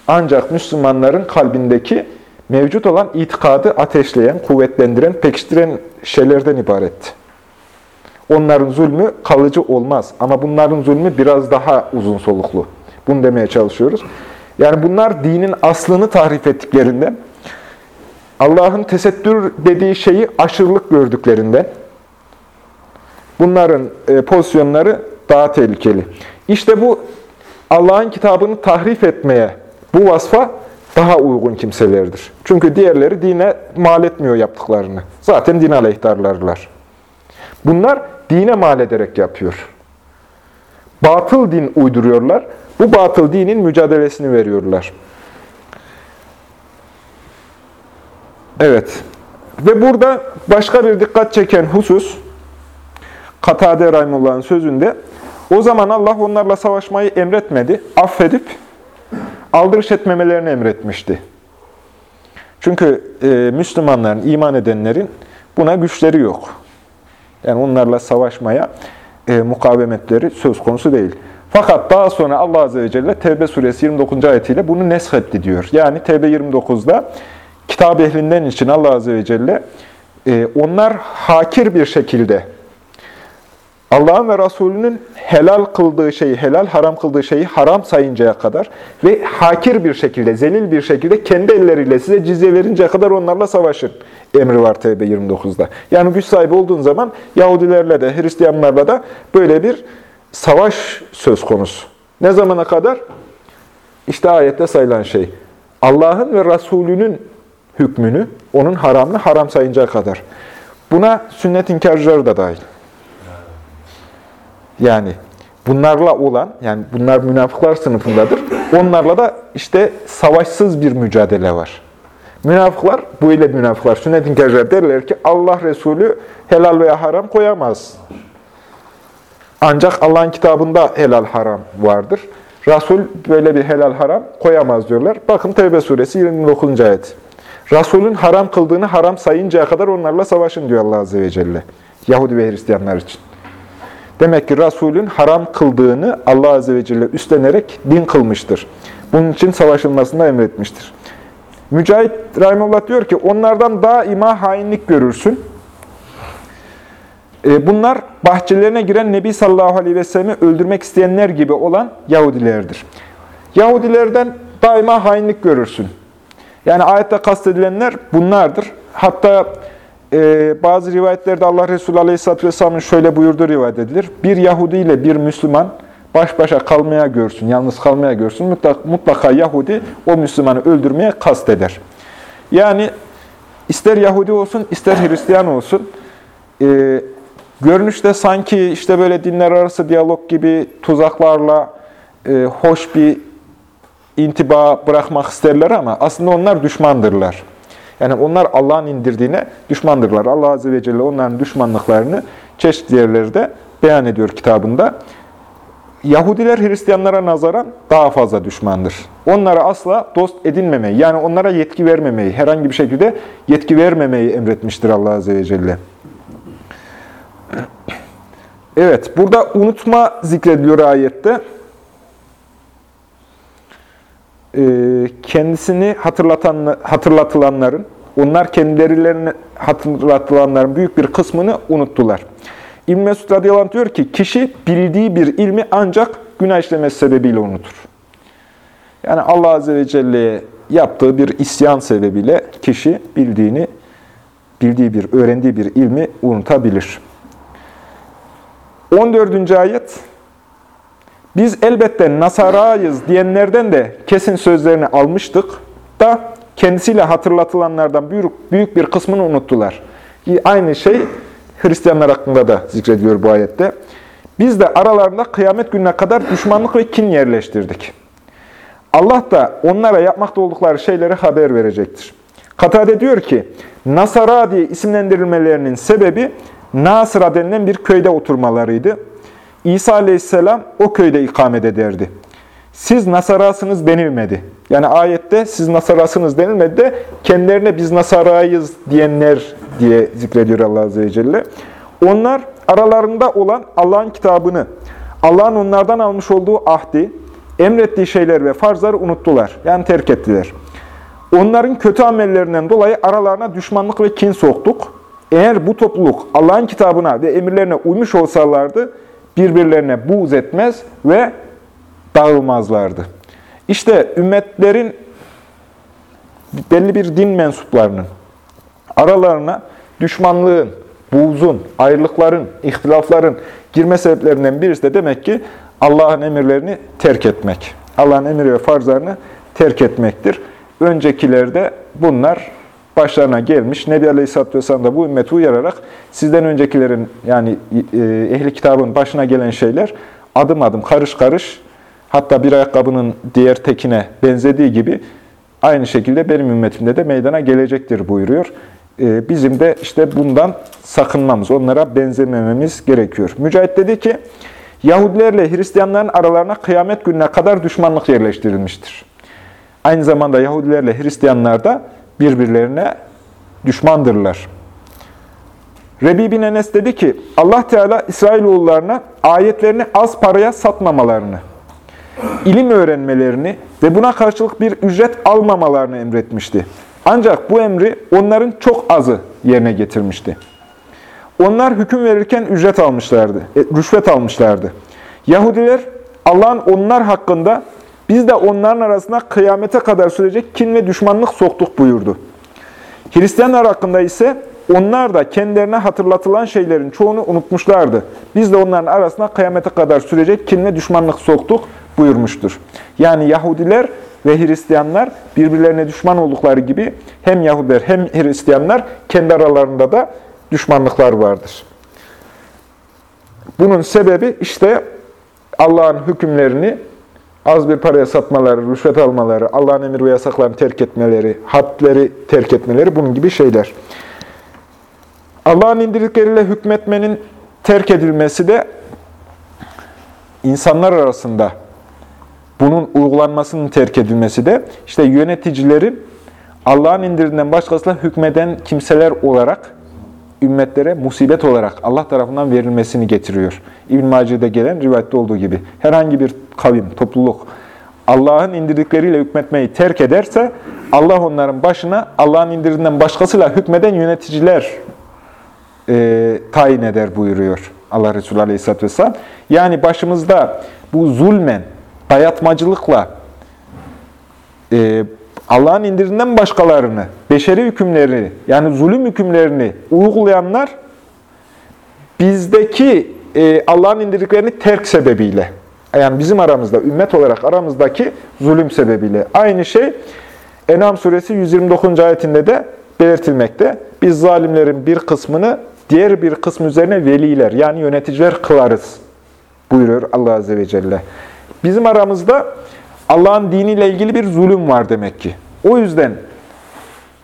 ancak Müslümanların kalbindeki mevcut olan itikadı ateşleyen, kuvvetlendiren, pekiştiren şeylerden ibaret. Onların zulmü kalıcı olmaz. Ama bunların zulmü biraz daha uzun soluklu. Bunu demeye çalışıyoruz. Yani bunlar dinin aslını tahrif ettiklerinden, Allah'ın tesettür dediği şeyi aşırılık gördüklerinden, bunların e, pozisyonları daha tehlikeli. İşte bu Allah'ın kitabını tahrif etmeye, bu vasfa daha uygun kimselerdir. Çünkü diğerleri dine mal etmiyor yaptıklarını. Zaten din aleyhtarlarlar. Bunlar dine mal ederek yapıyor. Batıl din uyduruyorlar. Bu batıl dinin mücadelesini veriyorlar. Evet. Ve burada başka bir dikkat çeken husus, Katade Rahimullah'ın sözünde, o zaman Allah onlarla savaşmayı emretmedi, affedip aldırış etmemelerini emretmişti. Çünkü e, Müslümanların, iman edenlerin buna güçleri yok. Yani onlarla savaşmaya e, mukavemetleri söz konusu değil. Fakat daha sonra Allah Azze ve Celle Tevbe suresi 29. ayetiyle bunu neshetti diyor. Yani Tevbe 29'da kitap ehlinden için Allah Azze ve Celle e, onlar hakir bir şekilde Allah'ın ve Resulünün helal kıldığı şeyi, helal haram kıldığı şeyi haram sayıncaya kadar ve hakir bir şekilde, zelil bir şekilde kendi elleriyle size cizye verinceye kadar onlarla savaşın. Emri var Tevbe 29'da. Yani güç sahibi olduğun zaman Yahudilerle de, Hristiyanlarla da böyle bir savaş söz konusu. Ne zamana kadar? İşte ayette sayılan şey. Allah'ın ve Resulünün hükmünü, onun haramını haram sayıncaya kadar. Buna sünnet inkarcıları da dahil. Yani bunlarla olan, yani bunlar münafıklar sınıfındadır. Onlarla da işte savaşsız bir mücadele var. Münafıklar, bu ile münafıklar, sünnet inkarcılar derler ki Allah Resulü helal veya haram koyamaz. Ancak Allah'ın kitabında helal haram vardır. Resul böyle bir helal haram koyamaz diyorlar. Bakın Tevbe suresi 29. ayet. Resulün haram kıldığını haram sayıncaya kadar onlarla savaşın diyor Allah Azze ve Celle. Yahudi ve Hristiyanlar için. Demek ki Resulün haram kıldığını Allah Azze ve Celle üstlenerek din kılmıştır. Bunun için savaşılmasını emretmiştir. Mücahit Rahimullah diyor ki, onlardan daima hainlik görürsün. E, bunlar bahçelerine giren Nebi sallallahu aleyhi ve sellem'i öldürmek isteyenler gibi olan Yahudilerdir. Yahudilerden daima hainlik görürsün. Yani ayette kastedilenler bunlardır. Hatta e, bazı rivayetlerde Allah Resulü Aleyhisselatü Vesselam'ın şöyle buyurduğu rivayet edilir. Bir Yahudi ile bir Müslüman baş başa kalmaya görsün, yalnız kalmaya görsün. Mutlaka, mutlaka Yahudi o Müslümanı öldürmeye kast eder. Yani ister Yahudi olsun, ister Hristiyan olsun, e, görünüşte sanki işte böyle dinler arası diyalog gibi tuzaklarla e, hoş bir intiba bırakmak isterler ama aslında onlar düşmandırlar. Yani onlar Allah'ın indirdiğine düşmandırlar. Allah Azze ve Celle onların düşmanlıklarını çeşitli yerlerde beyan ediyor kitabında. Yahudiler Hristiyanlara nazaran daha fazla düşmandır. Onlara asla dost edinmemeyi, yani onlara yetki vermemeyi, herhangi bir şekilde yetki vermemeyi emretmiştir Allah Azze ve Celle. Evet, burada unutma zikrediliyor ayette. e, kendisini hatırlatan, hatırlatılanların, onlar kendilerine hatırlatılanların büyük bir kısmını unuttular. İbn Mesud radıyallahu diyor ki, kişi bildiği bir ilmi ancak günah işlemesi sebebiyle unutur. Yani Allah Azze ve Celle'ye yaptığı bir isyan sebebiyle kişi bildiğini, bildiği bir, öğrendiği bir ilmi unutabilir. 14. ayet, biz elbette Nasarayız diyenlerden de kesin sözlerini almıştık da kendisiyle hatırlatılanlardan büyük, büyük bir kısmını unuttular. Aynı şey Hristiyanlar hakkında da zikrediliyor bu ayette. Biz de aralarında kıyamet gününe kadar düşmanlık ve kin yerleştirdik. Allah da onlara yapmakta oldukları şeyleri haber verecektir. Katade diyor ki, Nasara diye isimlendirilmelerinin sebebi Nasıra denilen bir köyde oturmalarıydı. İsa aleyhisselam o köyde ikamet ederdi. Siz Nasarasınız denilmedi. Yani ayette siz Nasarasınız denilmedi de kendilerine biz Nasarayız diyenler diye zikrediyor Allah Azze ve Celle. Onlar aralarında olan Allah'ın kitabını, Allah'ın onlardan almış olduğu ahdi, emrettiği şeyler ve farzları unuttular. Yani terk ettiler. Onların kötü amellerinden dolayı aralarına düşmanlık ve kin soktuk. Eğer bu topluluk Allah'ın kitabına ve emirlerine uymuş olsalardı, birbirlerine buğz etmez ve dağılmazlardı. İşte ümmetlerin belli bir din mensuplarının aralarına düşmanlığın, buğzun, ayrılıkların, ihtilafların girme sebeplerinden birisi de demek ki Allah'ın emirlerini terk etmek. Allah'ın emir ve farzlarını terk etmektir. Öncekilerde bunlar başlarına gelmiş. Nebi Aleyhisselatü Vesselam da bu ümmeti uyararak sizden öncekilerin yani e, ehli kitabın başına gelen şeyler adım adım, karış karış hatta bir ayakkabının diğer tekine benzediği gibi aynı şekilde benim ümmetimde de meydana gelecektir buyuruyor. E, bizim de işte bundan sakınmamız, onlara benzemememiz gerekiyor. Mücahit dedi ki, Yahudilerle Hristiyanların aralarına kıyamet gününe kadar düşmanlık yerleştirilmiştir. Aynı zamanda Yahudilerle Hristiyanlar da birbirlerine düşmandırlar. Rebi bin Enes dedi ki, Allah Teala İsrailoğullarına ayetlerini az paraya satmamalarını, ilim öğrenmelerini ve buna karşılık bir ücret almamalarını emretmişti. Ancak bu emri onların çok azı yerine getirmişti. Onlar hüküm verirken ücret almışlardı, e, rüşvet almışlardı. Yahudiler Allah'ın onlar hakkında biz de onların arasında kıyamete kadar sürecek kin ve düşmanlık soktuk buyurdu. Hristiyanlar hakkında ise onlar da kendilerine hatırlatılan şeylerin çoğunu unutmuşlardı. Biz de onların arasında kıyamete kadar sürecek kin ve düşmanlık soktuk buyurmuştur. Yani Yahudiler ve Hristiyanlar birbirlerine düşman oldukları gibi hem Yahudiler hem Hristiyanlar kendi aralarında da düşmanlıklar vardır. Bunun sebebi işte Allah'ın hükümlerini az bir paraya satmaları, rüşvet almaları, Allah'ın emir ve yasaklarını terk etmeleri, hadleri terk etmeleri bunun gibi şeyler. Allah'ın indirdikleriyle hükmetmenin terk edilmesi de insanlar arasında bunun uygulanmasının terk edilmesi de işte yöneticilerin Allah'ın indirdiğinden başkasıyla hükmeden kimseler olarak ümmetlere musibet olarak Allah tarafından verilmesini getiriyor. İbn-i Mace'de gelen rivayette olduğu gibi. Herhangi bir kavim, topluluk Allah'ın indirdikleriyle hükmetmeyi terk ederse Allah onların başına Allah'ın indirdiğinden başkasıyla hükmeden yöneticiler e, tayin eder buyuruyor Allah Resulü Aleyhisselatü Vesselam. Yani başımızda bu zulmen, dayatmacılıkla e, Allah'ın indirinden başkalarını, beşeri hükümlerini, yani zulüm hükümlerini uygulayanlar bizdeki e, Allah'ın indirdiklerini terk sebebiyle, yani bizim aramızda, ümmet olarak aramızdaki zulüm sebebiyle. Aynı şey Enam suresi 129. ayetinde de belirtilmekte. Biz zalimlerin bir kısmını diğer bir kısmı üzerine veliler, yani yöneticiler kılarız buyuruyor Allah Azze ve Celle. Bizim aramızda Allah'ın diniyle ilgili bir zulüm var demek ki. O yüzden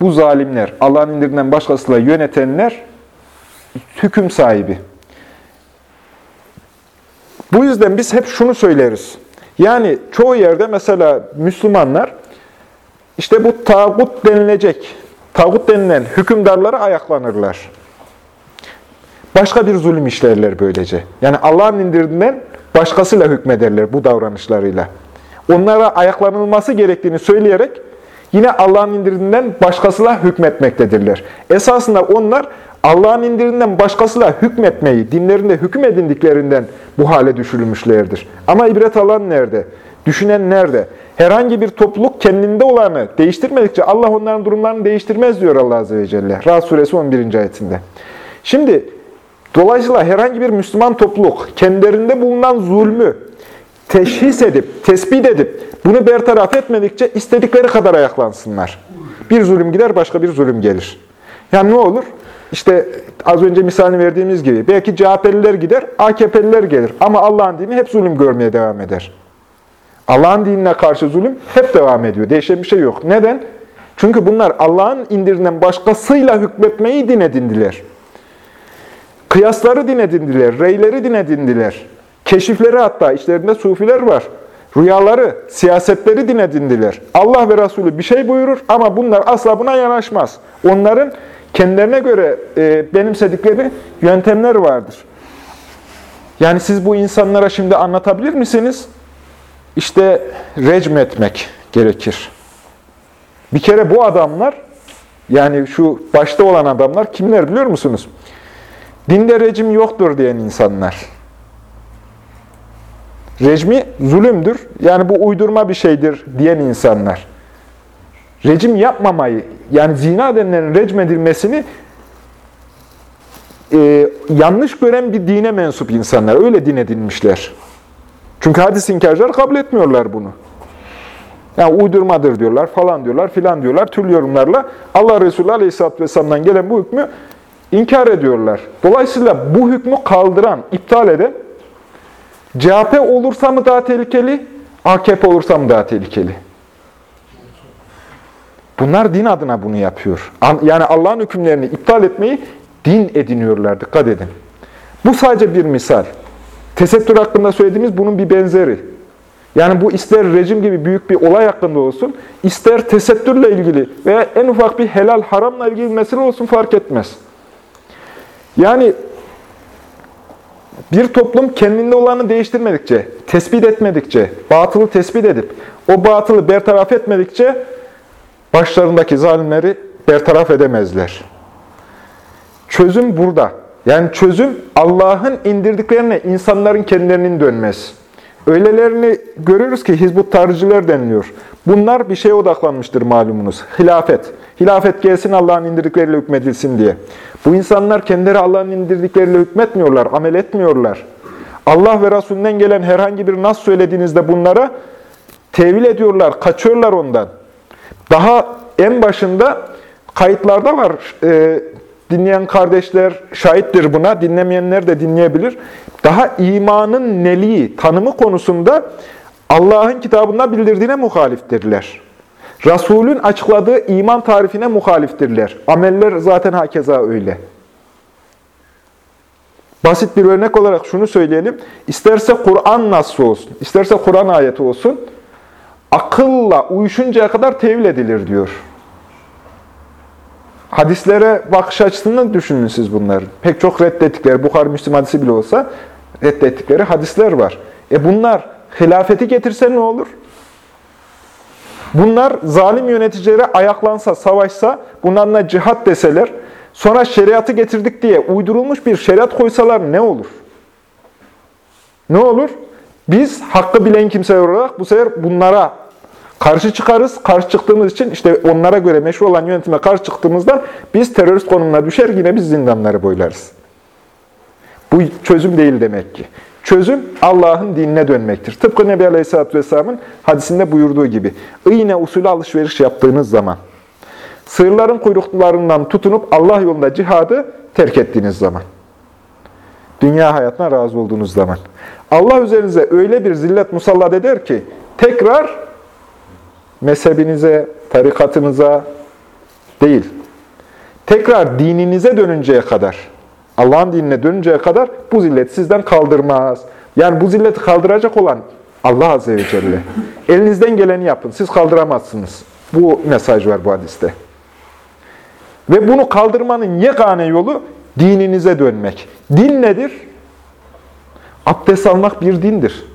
bu zalimler, Allah'ın indirinden başkasıyla yönetenler hüküm sahibi. Bu yüzden biz hep şunu söyleriz. Yani çoğu yerde mesela Müslümanlar işte bu tağut denilecek, tağut denilen hükümdarlara ayaklanırlar. Başka bir zulüm işlerler böylece. Yani Allah'ın indirdiğinden başkasıyla hükmederler bu davranışlarıyla. Onlara ayaklanılması gerektiğini söyleyerek yine Allah'ın indirdiğinden başkasıyla hükmetmektedirler. Esasında onlar Allah'ın indirdiğinden başkasıyla hükmetmeyi, dinlerinde hüküm edindiklerinden bu hale düşürülmüşlerdir. Ama ibret alan nerede? Düşünen nerede? Herhangi bir topluluk kendinde olanı değiştirmedikçe Allah onların durumlarını değiştirmez diyor Allah Azze ve Celle. Rahat Suresi 11. ayetinde. Şimdi dolayısıyla herhangi bir Müslüman topluluk kendilerinde bulunan zulmü teşhis edip, tespit edip bunu bertaraf etmedikçe istedikleri kadar ayaklansınlar. Bir zulüm gider, başka bir zulüm gelir. Yani ne olur? İşte az önce misalini verdiğimiz gibi belki CHP'liler gider, AKP'liler gelir. Ama Allah'ın dini hep zulüm görmeye devam eder. Allah'ın dinine karşı zulüm hep devam ediyor. Değişen bir şey yok. Neden? Çünkü bunlar Allah'ın indirinden başkasıyla hükmetmeyi din edindiler. Kıyasları din edindiler, reyleri din edindiler. Keşifleri hatta, içlerinde sufiler var. Rüyaları, siyasetleri din edindiler. Allah ve Resulü bir şey buyurur ama bunlar asla buna yanaşmaz. Onların kendilerine göre e, benimsedikleri yöntemler vardır. Yani siz bu insanlara şimdi anlatabilir misiniz? İşte recm etmek gerekir. Bir kere bu adamlar, yani şu başta olan adamlar kimler biliyor musunuz? Dinde rejim yoktur diyen insanlar. Rejmi zulümdür, yani bu uydurma bir şeydir diyen insanlar. Rejim yapmamayı, yani zina denilen recm edilmesini e, yanlış gören bir dine mensup insanlar. Öyle din edinmişler. Çünkü hadis inkarcılar kabul etmiyorlar bunu. Yani uydurmadır diyorlar, falan diyorlar, filan diyorlar. Türlü yorumlarla Allah Resulü Aleyhisselatü Vesselam'dan gelen bu hükmü inkar ediyorlar. Dolayısıyla bu hükmü kaldıran, iptal eden CHP olursa mı daha tehlikeli, AKP olursa mı daha tehlikeli? Bunlar din adına bunu yapıyor. Yani Allah'ın hükümlerini iptal etmeyi din ediniyorlar. Dikkat edin. Bu sadece bir misal. Tesettür hakkında söylediğimiz bunun bir benzeri. Yani bu ister rejim gibi büyük bir olay hakkında olsun, ister tesettürle ilgili veya en ufak bir helal haramla ilgili mesele olsun fark etmez. Yani bir toplum kendinde olanı değiştirmedikçe, tespit etmedikçe, batılı tespit edip o batılı bertaraf etmedikçe başlarındaki zalimleri bertaraf edemezler. Çözüm burada. Yani çözüm Allah'ın indirdiklerine insanların kendilerinin dönmesi. Öylelerini görüyoruz ki Hizbut tarıcılar deniliyor. Bunlar bir şeye odaklanmıştır malumunuz. Hilafet. Hilafet gelsin Allah'ın indirdikleriyle hükmedilsin diye. Bu insanlar kendileri Allah'ın indirdikleriyle hükmetmiyorlar, amel etmiyorlar. Allah ve Resulünden gelen herhangi bir nas söylediğinizde bunlara tevil ediyorlar, kaçıyorlar ondan. Daha en başında kayıtlarda var. E, dinleyen kardeşler şahittir buna, dinlemeyenler de dinleyebilir. Daha imanın neliği, tanımı konusunda Allah'ın kitabında bildirdiğine muhaliftirler. Resulün açıkladığı iman tarifine muhaliftirler. Ameller zaten hakeza öyle. Basit bir örnek olarak şunu söyleyelim. İsterse Kur'an nasıl olsun, isterse Kur'an ayeti olsun, akılla uyuşuncaya kadar tevil edilir diyor. Hadislere bakış açısından düşünün siz bunları. Pek çok reddettikleri, Bukhari Müslim hadisi bile olsa reddettikleri hadisler var. E bunlar hilafeti getirse ne olur? Bunlar zalim yöneticilere ayaklansa, savaşsa, bunlarla cihat deseler, sonra şeriatı getirdik diye uydurulmuş bir şeriat koysalar ne olur? Ne olur? Biz hakkı bilen kimseler olarak bu sefer bunlara karşı çıkarız. Karşı çıktığımız için işte onlara göre meşru olan yönetime karşı çıktığımızda biz terörist konumuna düşer yine biz zindanları boylarız. Bu çözüm değil demek ki. Çözüm Allah'ın dinine dönmektir. Tıpkı Nebi Aleyhisselatü Vesselam'ın hadisinde buyurduğu gibi. İğne usulü alışveriş yaptığınız zaman, sığırların kuyruklarından tutunup Allah yolunda cihadı terk ettiğiniz zaman, dünya hayatına razı olduğunuz zaman, Allah üzerinize öyle bir zillet musallat eder ki, tekrar mezhebinize, tarikatınıza değil, tekrar dininize dönünceye kadar, Allah'ın dinine dönünceye kadar bu zillet sizden kaldırmaz. Yani bu zilleti kaldıracak olan Allah Azze ve Celle. Elinizden geleni yapın. Siz kaldıramazsınız. Bu mesaj var bu hadiste. Ve bunu kaldırmanın yegane yolu dininize dönmek. Din nedir? Abdest almak bir dindir.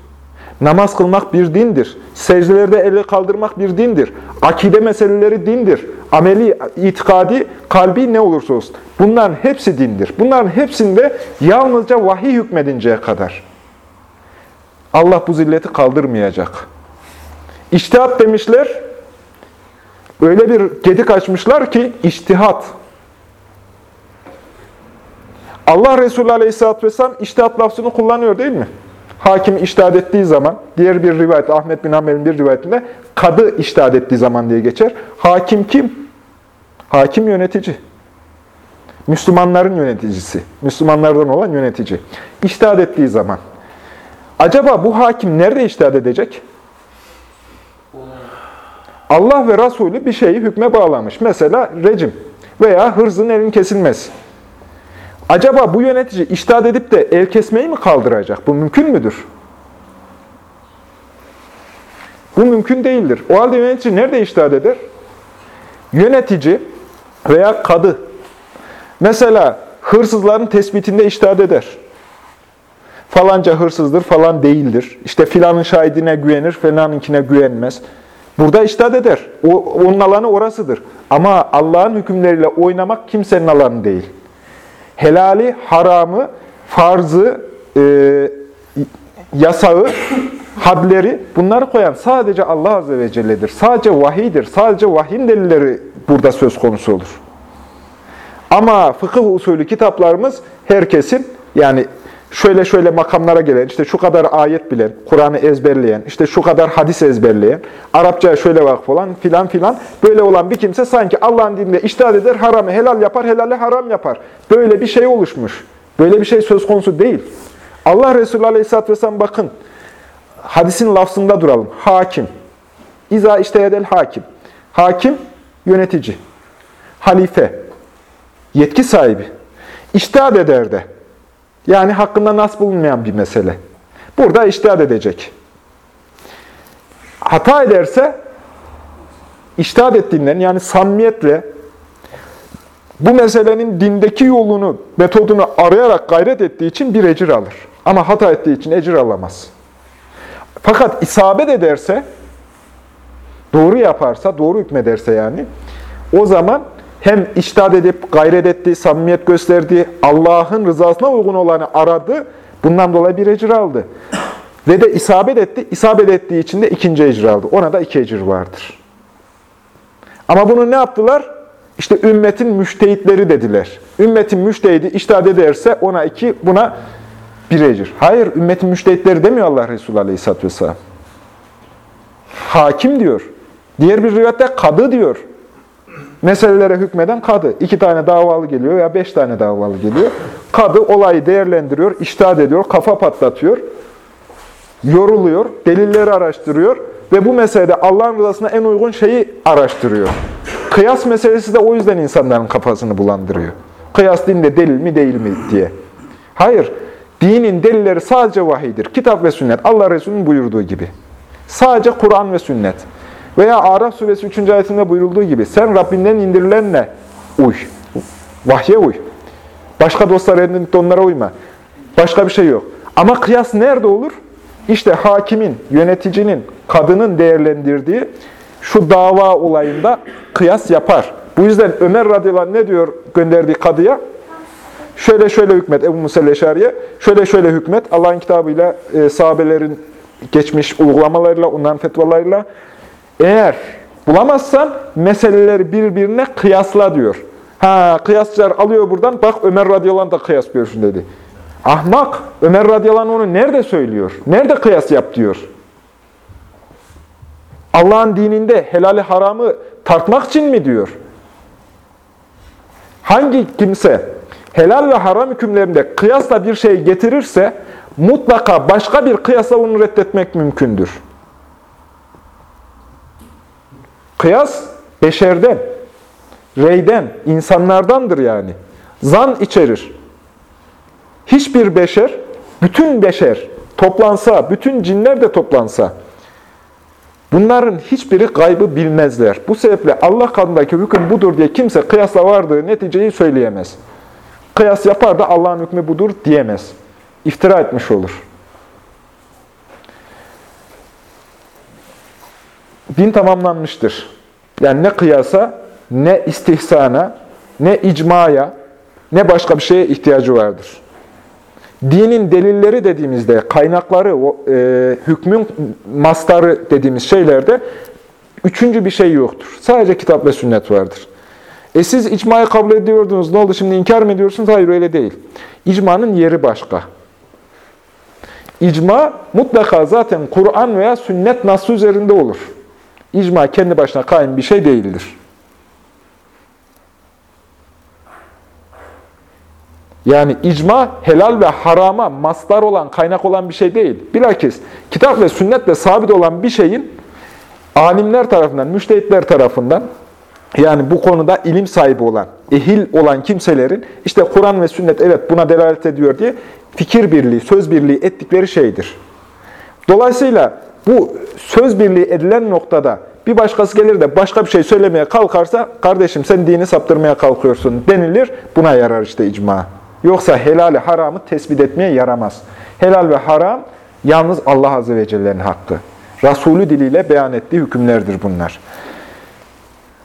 Namaz kılmak bir dindir. Secdelerde eli kaldırmak bir dindir. Akide meseleleri dindir. Ameli, itikadi, kalbi ne olursa olsun. Bunların hepsi dindir. Bunların hepsinde yalnızca vahiy hükmedinceye kadar. Allah bu zilleti kaldırmayacak. İçtihat demişler, öyle bir gedik açmışlar ki iştihat. Allah Resulü Aleyhisselatü Vesselam iştihat lafzını kullanıyor değil mi? Hakim iştahat ettiği zaman, diğer bir rivayet, Ahmet bin Hanbel'in bir rivayetinde kadı iştahat ettiği zaman diye geçer. Hakim kim? Hakim yönetici. Müslümanların yöneticisi. Müslümanlardan olan yönetici. İştahat ettiği zaman. Acaba bu hakim nerede iştahat edecek? Allah ve Resulü bir şeyi hükme bağlamış. Mesela rejim veya hırzın elin kesilmesi. Acaba bu yönetici iştahat edip de el kesmeyi mi kaldıracak? Bu mümkün müdür? Bu mümkün değildir. O halde yönetici nerede iştahat eder? Yönetici veya kadı. Mesela hırsızların tespitinde iştahat eder. Falanca hırsızdır, falan değildir. İşte filanın şahidine güvenir, falanınkine güvenmez. Burada iştahat eder. O, onun alanı orasıdır. Ama Allah'ın hükümleriyle oynamak kimsenin alanı değil helali, haramı, farzı, e, yasağı, hadleri bunları koyan sadece Allah Azze ve Celle'dir. Sadece vahiydir. Sadece vahyin delilleri burada söz konusu olur. Ama fıkıh usulü kitaplarımız herkesin yani şöyle şöyle makamlara gelen, işte şu kadar ayet bilen, Kur'an'ı ezberleyen, işte şu kadar hadis ezberleyen, Arapçaya şöyle vakıf olan filan filan, böyle olan bir kimse sanki Allah'ın dininde iştahat eder, haramı helal yapar, helali haram yapar. Böyle bir şey oluşmuş. Böyle bir şey söz konusu değil. Allah Resulü Aleyhisselatü Vesselam bakın, hadisin lafzında duralım. Hakim. İza iştehedel hakim. Hakim, yönetici. Halife, yetki sahibi. İştahat eder de. Yani hakkında nas bulunmayan bir mesele. Burada iştihad edecek. Hata ederse iştihad ettiğinden yani samimiyetle bu meselenin dindeki yolunu, metodunu arayarak gayret ettiği için bir ecir alır. Ama hata ettiği için ecir alamaz. Fakat isabet ederse, doğru yaparsa, doğru hükmederse yani, o zaman hem iştahat edip gayret etti, samimiyet gösterdi, Allah'ın rızasına uygun olanı aradı, bundan dolayı bir ecir aldı. Ve de isabet etti, isabet ettiği için de ikinci ecir aldı. Ona da iki ecir vardır. Ama bunu ne yaptılar? İşte ümmetin müştehitleri dediler. Ümmetin müştehidi iştahat ederse ona iki, buna bir ecir. Hayır, ümmetin müştehitleri demiyor Allah Resulü Aleyhisselatü Vesselam. Hakim diyor. Diğer bir rivayette kadı diyor meselelere hükmeden kadı. İki tane davalı geliyor veya beş tane davalı geliyor. Kadı olayı değerlendiriyor, iştahat ediyor, kafa patlatıyor, yoruluyor, delilleri araştırıyor ve bu meselede Allah'ın rızasına en uygun şeyi araştırıyor. Kıyas meselesi de o yüzden insanların kafasını bulandırıyor. Kıyas dinde delil mi değil mi diye. Hayır, dinin delilleri sadece vahiydir. Kitap ve sünnet, Allah Resulü'nün buyurduğu gibi. Sadece Kur'an ve sünnet. Veya Araf suresi 3. ayetinde buyurulduğu gibi sen Rabbinden indirilenle uy. Vahye uy. Başka dostlar edinip onlara uyma. Başka bir şey yok. Ama kıyas nerede olur? İşte hakimin, yöneticinin, kadının değerlendirdiği şu dava olayında kıyas yapar. Bu yüzden Ömer radıyallahu ne diyor gönderdiği kadıya? Şöyle şöyle hükmet Ebu Musa Leşari'ye, şöyle şöyle hükmet Allah'ın kitabıyla, e, sahabelerin geçmiş uygulamalarıyla, onların fetvalarıyla eğer bulamazsan meseleleri birbirine kıyasla diyor. Ha kıyasçılar alıyor buradan bak Ömer radıyallahu da kıyas görüşün dedi. Ahmak Ömer radıyallahu onu nerede söylüyor? Nerede kıyas yap diyor. Allah'ın dininde helali haramı tartmak için mi diyor? Hangi kimse helal ve haram hükümlerinde kıyasla bir şey getirirse mutlaka başka bir kıyasla onu reddetmek mümkündür. Kıyas beşerden, reyden, insanlardandır yani. Zan içerir. Hiçbir beşer, bütün beşer toplansa, bütün cinler de toplansa, bunların hiçbiri gaybı bilmezler. Bu sebeple Allah katındaki hüküm budur diye kimse kıyasla vardığı neticeyi söyleyemez. Kıyas yapar da Allah'ın hükmü budur diyemez. İftira etmiş olur. Din tamamlanmıştır. Yani ne kıyasa, ne istihsana, ne icmaya, ne başka bir şeye ihtiyacı vardır. Dinin delilleri dediğimizde, kaynakları, e, hükmün mastarı dediğimiz şeylerde üçüncü bir şey yoktur. Sadece kitap ve sünnet vardır. E siz icmayı kabul ediyordunuz, ne oldu şimdi inkar mı ediyorsunuz? Hayır öyle değil. İcmanın yeri başka. İcma mutlaka zaten Kur'an veya sünnet nasıl üzerinde olur. İcma kendi başına kaim bir şey değildir. Yani icma helal ve harama mastar olan, kaynak olan bir şey değil. Bilakis kitap ve sünnetle sabit olan bir şeyin alimler tarafından, müştehitler tarafından yani bu konuda ilim sahibi olan, ehil olan kimselerin işte Kur'an ve sünnet evet buna delalet ediyor diye fikir birliği, söz birliği ettikleri şeydir. Dolayısıyla bu söz birliği edilen noktada bir başkası gelir de başka bir şey söylemeye kalkarsa kardeşim sen dini saptırmaya kalkıyorsun denilir. Buna yarar işte icma. Yoksa helali haramı tespit etmeye yaramaz. Helal ve haram yalnız Allah Azze ve Celle'nin hakkı. Resulü diliyle beyan ettiği hükümlerdir bunlar.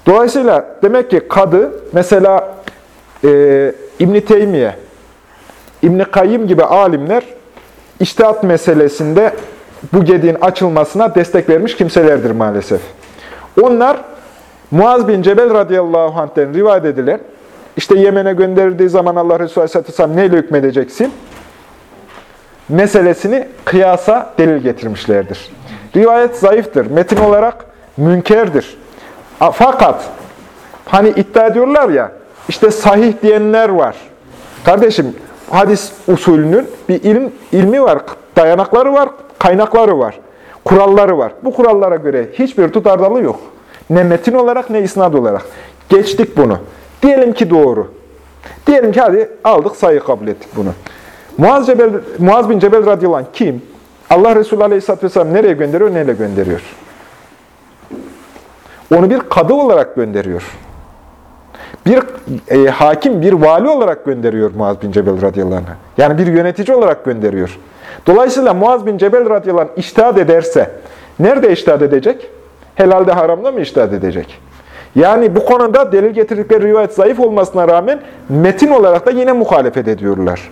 Dolayısıyla demek ki kadı mesela e, İbn-i Teymiye, İbn-i Kayyım gibi alimler iştihat meselesinde bu gediğin açılmasına destek vermiş kimselerdir maalesef. Onlar Muaz bin Cebel radıyallahu anh'ten rivayet edilen, işte Yemen'e gönderildiği zaman Allah Resulü aleyhisselatü vesselam neyle hükmedeceksin? Meselesini kıyasa delil getirmişlerdir. Rivayet zayıftır. Metin olarak münkerdir. Fakat hani iddia ediyorlar ya, işte sahih diyenler var. Kardeşim, hadis usulünün bir ilim, ilmi var, dayanakları var, kaynakları var, kuralları var. Bu kurallara göre hiçbir tutardalı yok. Ne metin olarak ne isnad olarak. Geçtik bunu. Diyelim ki doğru. Diyelim ki hadi aldık sayı kabul ettik bunu. Muaz, Cebel, Muaz bin Cebel radıyallahu kim? Allah Resulü aleyhisselatü vesselam nereye gönderiyor, neyle gönderiyor? Onu bir kadı olarak gönderiyor. Bir e, hakim, bir vali olarak gönderiyor Muaz bin Cebel radıyallahu anh. Yani bir yönetici olarak gönderiyor. Dolayısıyla Muaz bin Cebel radıyallahu anh iştihad ederse, nerede iştihad edecek? Helalde haramda mı iştihad edecek? Yani bu konuda delil getirdikleri rivayet zayıf olmasına rağmen metin olarak da yine muhalefet ediyorlar.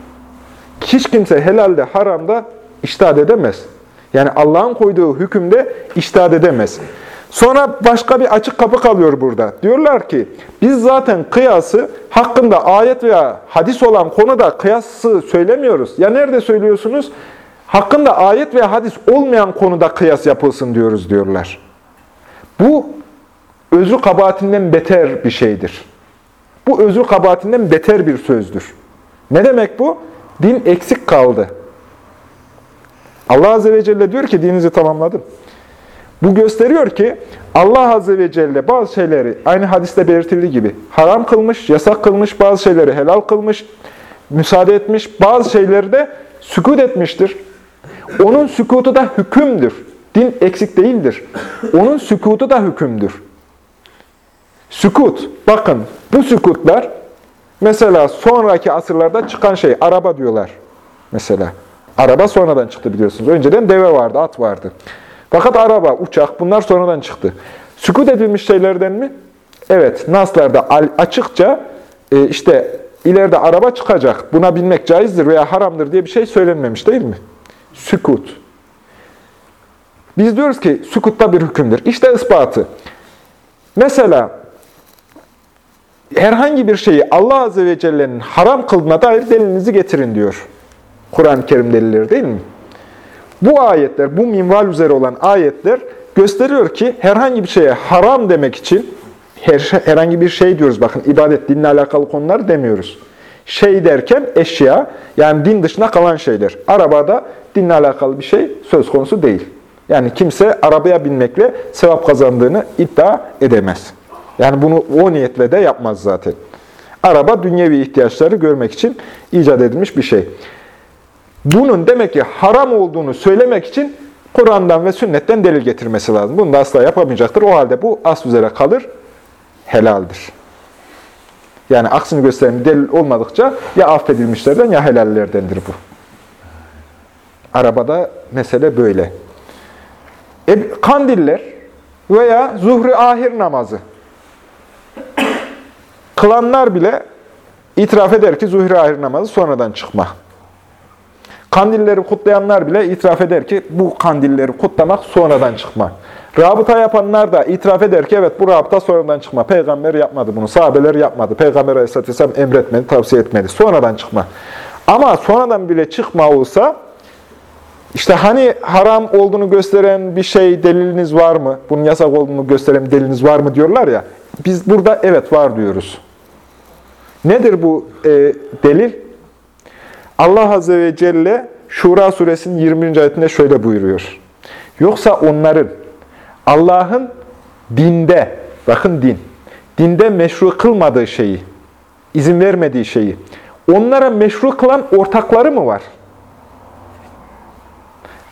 Hiç kimse helalde haramda iştihad edemez. Yani Allah'ın koyduğu hükümde iştihad edemez. Sonra başka bir açık kapı kalıyor burada. Diyorlar ki biz zaten kıyası hakkında ayet veya hadis olan konuda kıyası söylemiyoruz. Ya nerede söylüyorsunuz? Hakkında ayet veya hadis olmayan konuda kıyas yapılsın diyoruz diyorlar. Bu özrü kabahatinden beter bir şeydir. Bu özrü kabahatinden beter bir sözdür. Ne demek bu? Din eksik kaldı. Allah Azze ve Celle diyor ki dininizi tamamladım. Bu gösteriyor ki Allah Azze ve Celle bazı şeyleri aynı hadiste belirtildiği gibi haram kılmış, yasak kılmış, bazı şeyleri helal kılmış, müsaade etmiş, bazı şeyleri de sükut etmiştir. Onun sükutu da hükümdür. Din eksik değildir. Onun sükutu da hükümdür. Sükut, bakın bu sükutlar mesela sonraki asırlarda çıkan şey, araba diyorlar mesela. Araba sonradan çıktı biliyorsunuz. Önceden deve vardı, at vardı. Fakat araba, uçak bunlar sonradan çıktı. Sükut edilmiş şeylerden mi? Evet, Naslar'da açıkça e, işte ileride araba çıkacak, buna binmek caizdir veya haramdır diye bir şey söylenmemiş değil mi? Sükut. Biz diyoruz ki sükutta bir hükümdür. İşte ispatı. Mesela herhangi bir şeyi Allah Azze ve Celle'nin haram kıldığına dair delilinizi getirin diyor. Kur'an-ı Kerim delilleri değil mi? Bu ayetler, bu minval üzere olan ayetler gösteriyor ki herhangi bir şeye haram demek için her, şey, herhangi bir şey diyoruz. Bakın ibadet, dinle alakalı konular demiyoruz. Şey derken eşya, yani din dışına kalan şeyler. Arabada dinle alakalı bir şey söz konusu değil. Yani kimse arabaya binmekle sevap kazandığını iddia edemez. Yani bunu o niyetle de yapmaz zaten. Araba dünyevi ihtiyaçları görmek için icat edilmiş bir şey. Bunun demek ki haram olduğunu söylemek için Kur'an'dan ve sünnetten delil getirmesi lazım. Bunu da asla yapamayacaktır. O halde bu as üzere kalır, helaldir. Yani aksini gösteren delil olmadıkça ya affedilmişlerden ya helallerdendir bu. Arabada mesele böyle. E, kandiller, veya zuhri ahir namazı. Kılanlar bile itiraf eder ki zuhri ahir namazı sonradan çıkma. Kandilleri kutlayanlar bile itiraf eder ki bu kandilleri kutlamak sonradan çıkma. Rabıta yapanlar da itiraf eder ki evet bu rabıta sonradan çıkma. Peygamber yapmadı bunu, sahabeler yapmadı. Peygamber aleyhisselatü vesselam emretmedi, tavsiye etmedi. Sonradan çıkma. Ama sonradan bile çıkma olsa, işte hani haram olduğunu gösteren bir şey deliliniz var mı? Bunun yasak olduğunu gösteren deliliniz var mı diyorlar ya. Biz burada evet var diyoruz. Nedir bu e, delil? Allah Azze ve Celle Şura suresinin 20. ayetinde şöyle buyuruyor. Yoksa onların Allah'ın dinde, bakın din, dinde meşru kılmadığı şeyi, izin vermediği şeyi, onlara meşru kılan ortakları mı var?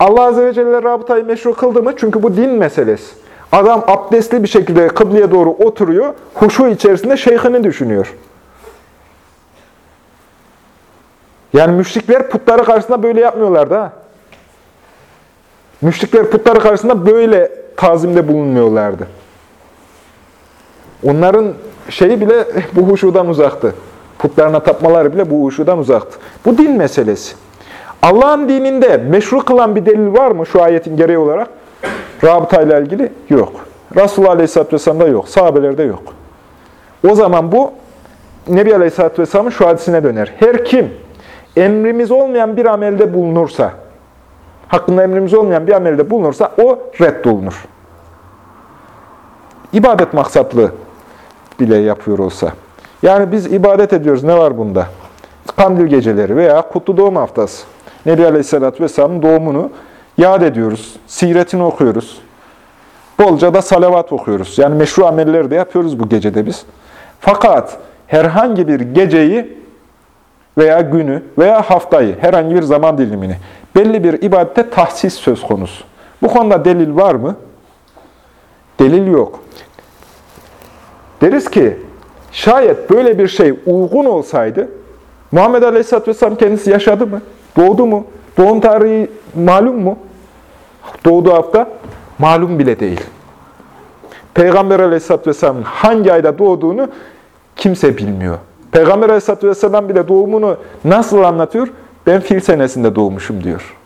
Allah Azze ve Celle rabıtayı meşru kıldı mı? Çünkü bu din meselesi. Adam abdestli bir şekilde kıbleye doğru oturuyor, huşu içerisinde şeyhini düşünüyor. Yani müşrikler putları karşısında böyle yapmıyorlardı ha. Müşrikler putları karşısında böyle tazimde bulunmuyorlardı. Onların şeyi bile bu huşudan uzaktı. Putlarına tapmaları bile bu huşudan uzaktı. Bu din meselesi. Allah'ın dininde meşru kılan bir delil var mı şu ayetin gereği olarak? Rabıta ile ilgili yok. Resulullah Aleyhisselatü Vesselam'da yok. Sahabelerde yok. O zaman bu Nebi Aleyhisselatü Vesselam'ın şu hadisine döner. Her kim emrimiz olmayan bir amelde bulunursa, hakkında emrimiz olmayan bir amelde bulunursa o reddolunur. İbadet maksatlı bile yapıyor olsa. Yani biz ibadet ediyoruz. Ne var bunda? Kandil geceleri veya kutlu doğum haftası. Nebi Aleyhisselatü Vesselam'ın doğumunu yad ediyoruz. Siretini okuyoruz. Bolca da salavat okuyoruz. Yani meşru amelleri de yapıyoruz bu gecede biz. Fakat herhangi bir geceyi veya günü veya haftayı, herhangi bir zaman dilimini belli bir ibadete tahsis söz konusu. Bu konuda delil var mı? Delil yok. Deriz ki, şayet böyle bir şey uygun olsaydı, Muhammed Aleyhisselatü Vesselam kendisi yaşadı mı? Doğdu mu? Doğum tarihi malum mu? Doğduğu hafta malum bile değil. Peygamber Aleyhisselatü Vesselam'ın hangi ayda doğduğunu kimse bilmiyor. Peygamber Aleyhisselatü Vesselam bile doğumunu nasıl anlatıyor? Ben fil senesinde doğmuşum diyor.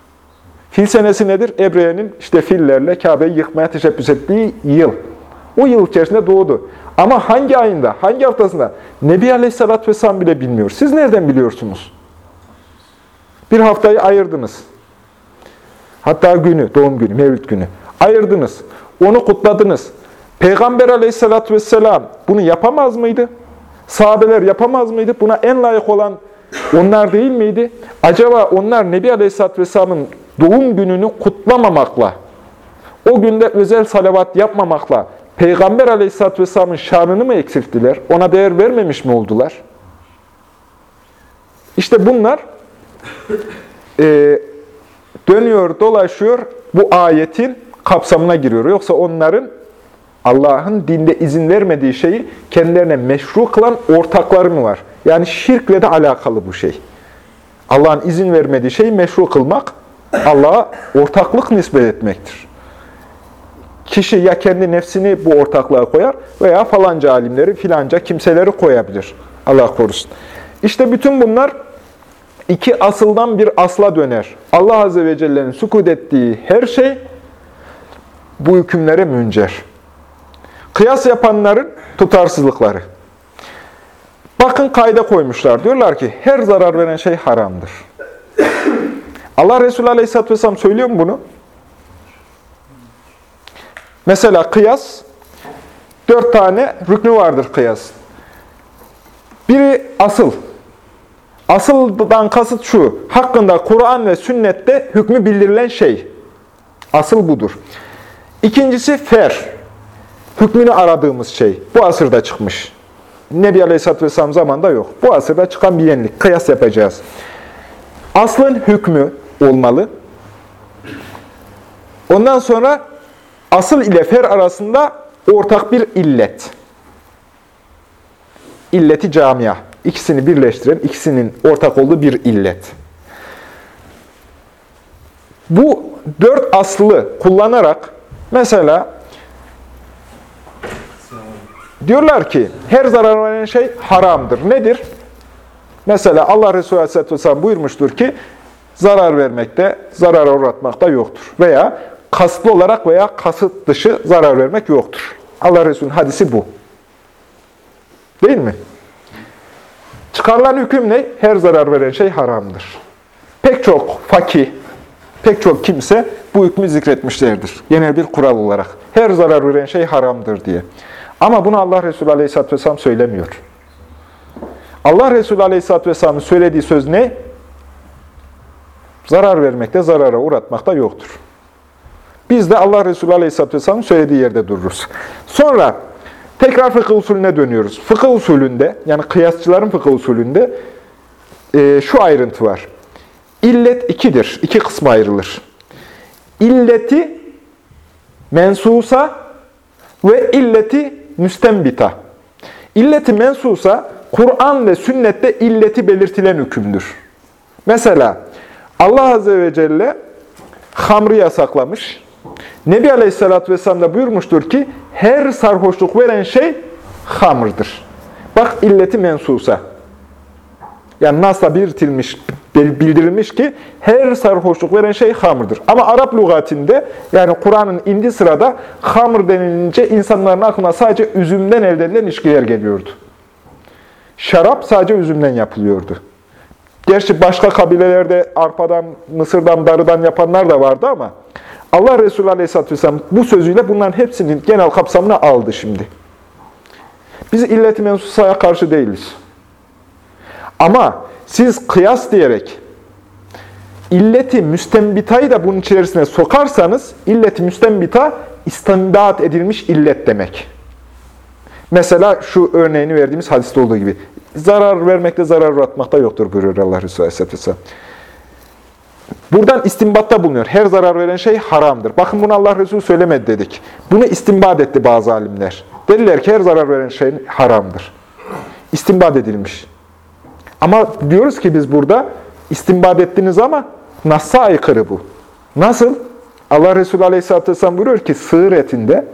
Fil senesi nedir? Ebre'nin işte fillerle Kabe'yi yıkmaya teşebbüs ettiği yıl. O yıl içerisinde doğdu. Ama hangi ayında, hangi haftasında? Nebi Aleyhisselatü Vesselam bile bilmiyor. Siz nereden biliyorsunuz? Bir haftayı ayırdınız. Hatta günü, doğum günü, mevlüt günü. Ayırdınız. Onu kutladınız. Peygamber Aleyhisselatü Vesselam bunu yapamaz mıydı? Sahabeler yapamaz mıydı? Buna en layık olan onlar değil miydi? Acaba onlar Nebi Aleyhisselatü Vesselam'ın doğum gününü kutlamamakla, o günde özel salavat yapmamakla Peygamber Aleyhisselatü Vesselam'ın şanını mı eksilttiler? Ona değer vermemiş mi oldular? İşte bunlar e, dönüyor, dolaşıyor, bu ayetin kapsamına giriyor. Yoksa onların Allah'ın dinde izin vermediği şeyi kendilerine meşru kılan ortakları mı var? Yani şirkle de alakalı bu şey. Allah'ın izin vermediği şeyi meşru kılmak, Allah'a ortaklık nispet etmektir. Kişi ya kendi nefsini bu ortaklığa koyar veya falanca alimleri, filanca kimseleri koyabilir. Allah korusun. İşte bütün bunlar iki asıldan bir asla döner. Allah Azze ve Celle'nin sukut ettiği her şey bu hükümlere müncer. Kıyas yapanların tutarsızlıkları. Bakın kayda koymuşlar. Diyorlar ki her zarar veren şey haramdır. Allah Resulü Aleyhisselatü Vesselam söylüyor mu bunu? Mesela kıyas, dört tane rüknü vardır kıyas. Biri asıl. Asıldan kasıt şu, hakkında Kur'an ve sünnette hükmü bildirilen şey. Asıl budur. İkincisi fer hükmünü aradığımız şey. Bu asırda çıkmış. Nebi Aleyhisselatü Vesselam zamanında yok. Bu asırda çıkan bir yenilik. Kıyas yapacağız. Aslın hükmü olmalı. Ondan sonra asıl ile fer arasında ortak bir illet. İlleti camia. İkisini birleştiren, ikisinin ortak olduğu bir illet. Bu dört aslı kullanarak mesela Diyorlar ki her zarar veren şey haramdır. Nedir? Mesela Allah Resulü Aleyhisselatü Vesselam buyurmuştur ki zarar vermekte, zarara uğratmakta yoktur. Veya kasıtlı olarak veya kasıt dışı zarar vermek yoktur. Allah Resulü'nün hadisi bu. Değil mi? Çıkarılan hüküm ne? Her zarar veren şey haramdır. Pek çok fakih, pek çok kimse bu hükmü zikretmişlerdir. Genel bir kural olarak. Her zarar veren şey haramdır diye. Ama bunu Allah Resulü Aleyhisselatü Vesselam söylemiyor. Allah Resulü Aleyhisselatü Vesselam'ın söylediği söz ne? Zarar vermekte, zarara uğratmakta yoktur. Biz de Allah Resulü Aleyhisselatü Vesselam'ın söylediği yerde dururuz. Sonra tekrar fıkıh usulüne dönüyoruz. Fıkıh usulünde, yani kıyasçıların fıkıh usulünde e, şu ayrıntı var. İllet ikidir, iki kısma ayrılır. İlleti mensusa ve illeti müstembita. İlleti mensusa, Kur'an ve sünnette illeti belirtilen hükümdür. Mesela Allah Azze ve Celle hamrı yasaklamış. Nebi Aleyhisselatü Vesselam da buyurmuştur ki, her sarhoşluk veren şey hamırdır. Bak illeti mensusa. Yani nasla belirtilmiş, bildirilmiş ki her sarhoşluk veren şey hamırdır. Ama Arap lügatinde yani Kur'an'ın indi sırada hamır denilince insanların aklına sadece üzümden elde edilen içkiler geliyordu. Şarap sadece üzümden yapılıyordu. Gerçi başka kabilelerde arpadan, mısırdan, darıdan yapanlar da vardı ama Allah Resulü Aleyhisselatü Vesselam bu sözüyle bunların hepsinin genel kapsamını aldı şimdi. Biz illet-i mensusaya karşı değiliz. Ama siz kıyas diyerek illeti müstembitayı da bunun içerisine sokarsanız illeti müstembita istinbat edilmiş illet demek. Mesela şu örneğini verdiğimiz hadiste olduğu gibi. Zarar vermekte, zarar uğratmakta yoktur buyuruyor Allah Resulü Aleyhisselatü Buradan istimbatta bulunuyor. Her zarar veren şey haramdır. Bakın bunu Allah Resulü söylemedi dedik. Bunu istimbat etti bazı alimler. Dediler ki her zarar veren şey haramdır. İstimbat edilmiş. Ama diyoruz ki biz burada istimbat ettiniz ama Nas'a aykırı bu. Nasıl? Allah Resulü Aleyhisselatü Vesselam buyuruyor ki sığır etinde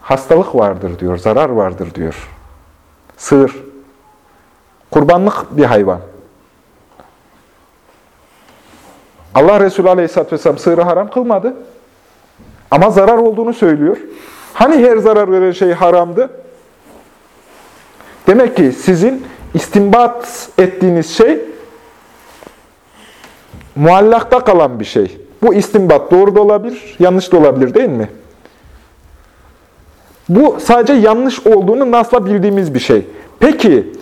hastalık vardır diyor, zarar vardır diyor. Sığır. Kurbanlık bir hayvan. Allah Resulü Aleyhisselatü Vesselam sığırı haram kılmadı. Ama zarar olduğunu söylüyor. Hani her zarar veren şey haramdı? Demek ki sizin istimbat ettiğiniz şey muallakta kalan bir şey. Bu istimbat doğru da olabilir, yanlış da olabilir değil mi? Bu sadece yanlış olduğunu nasla bildiğimiz bir şey. Peki,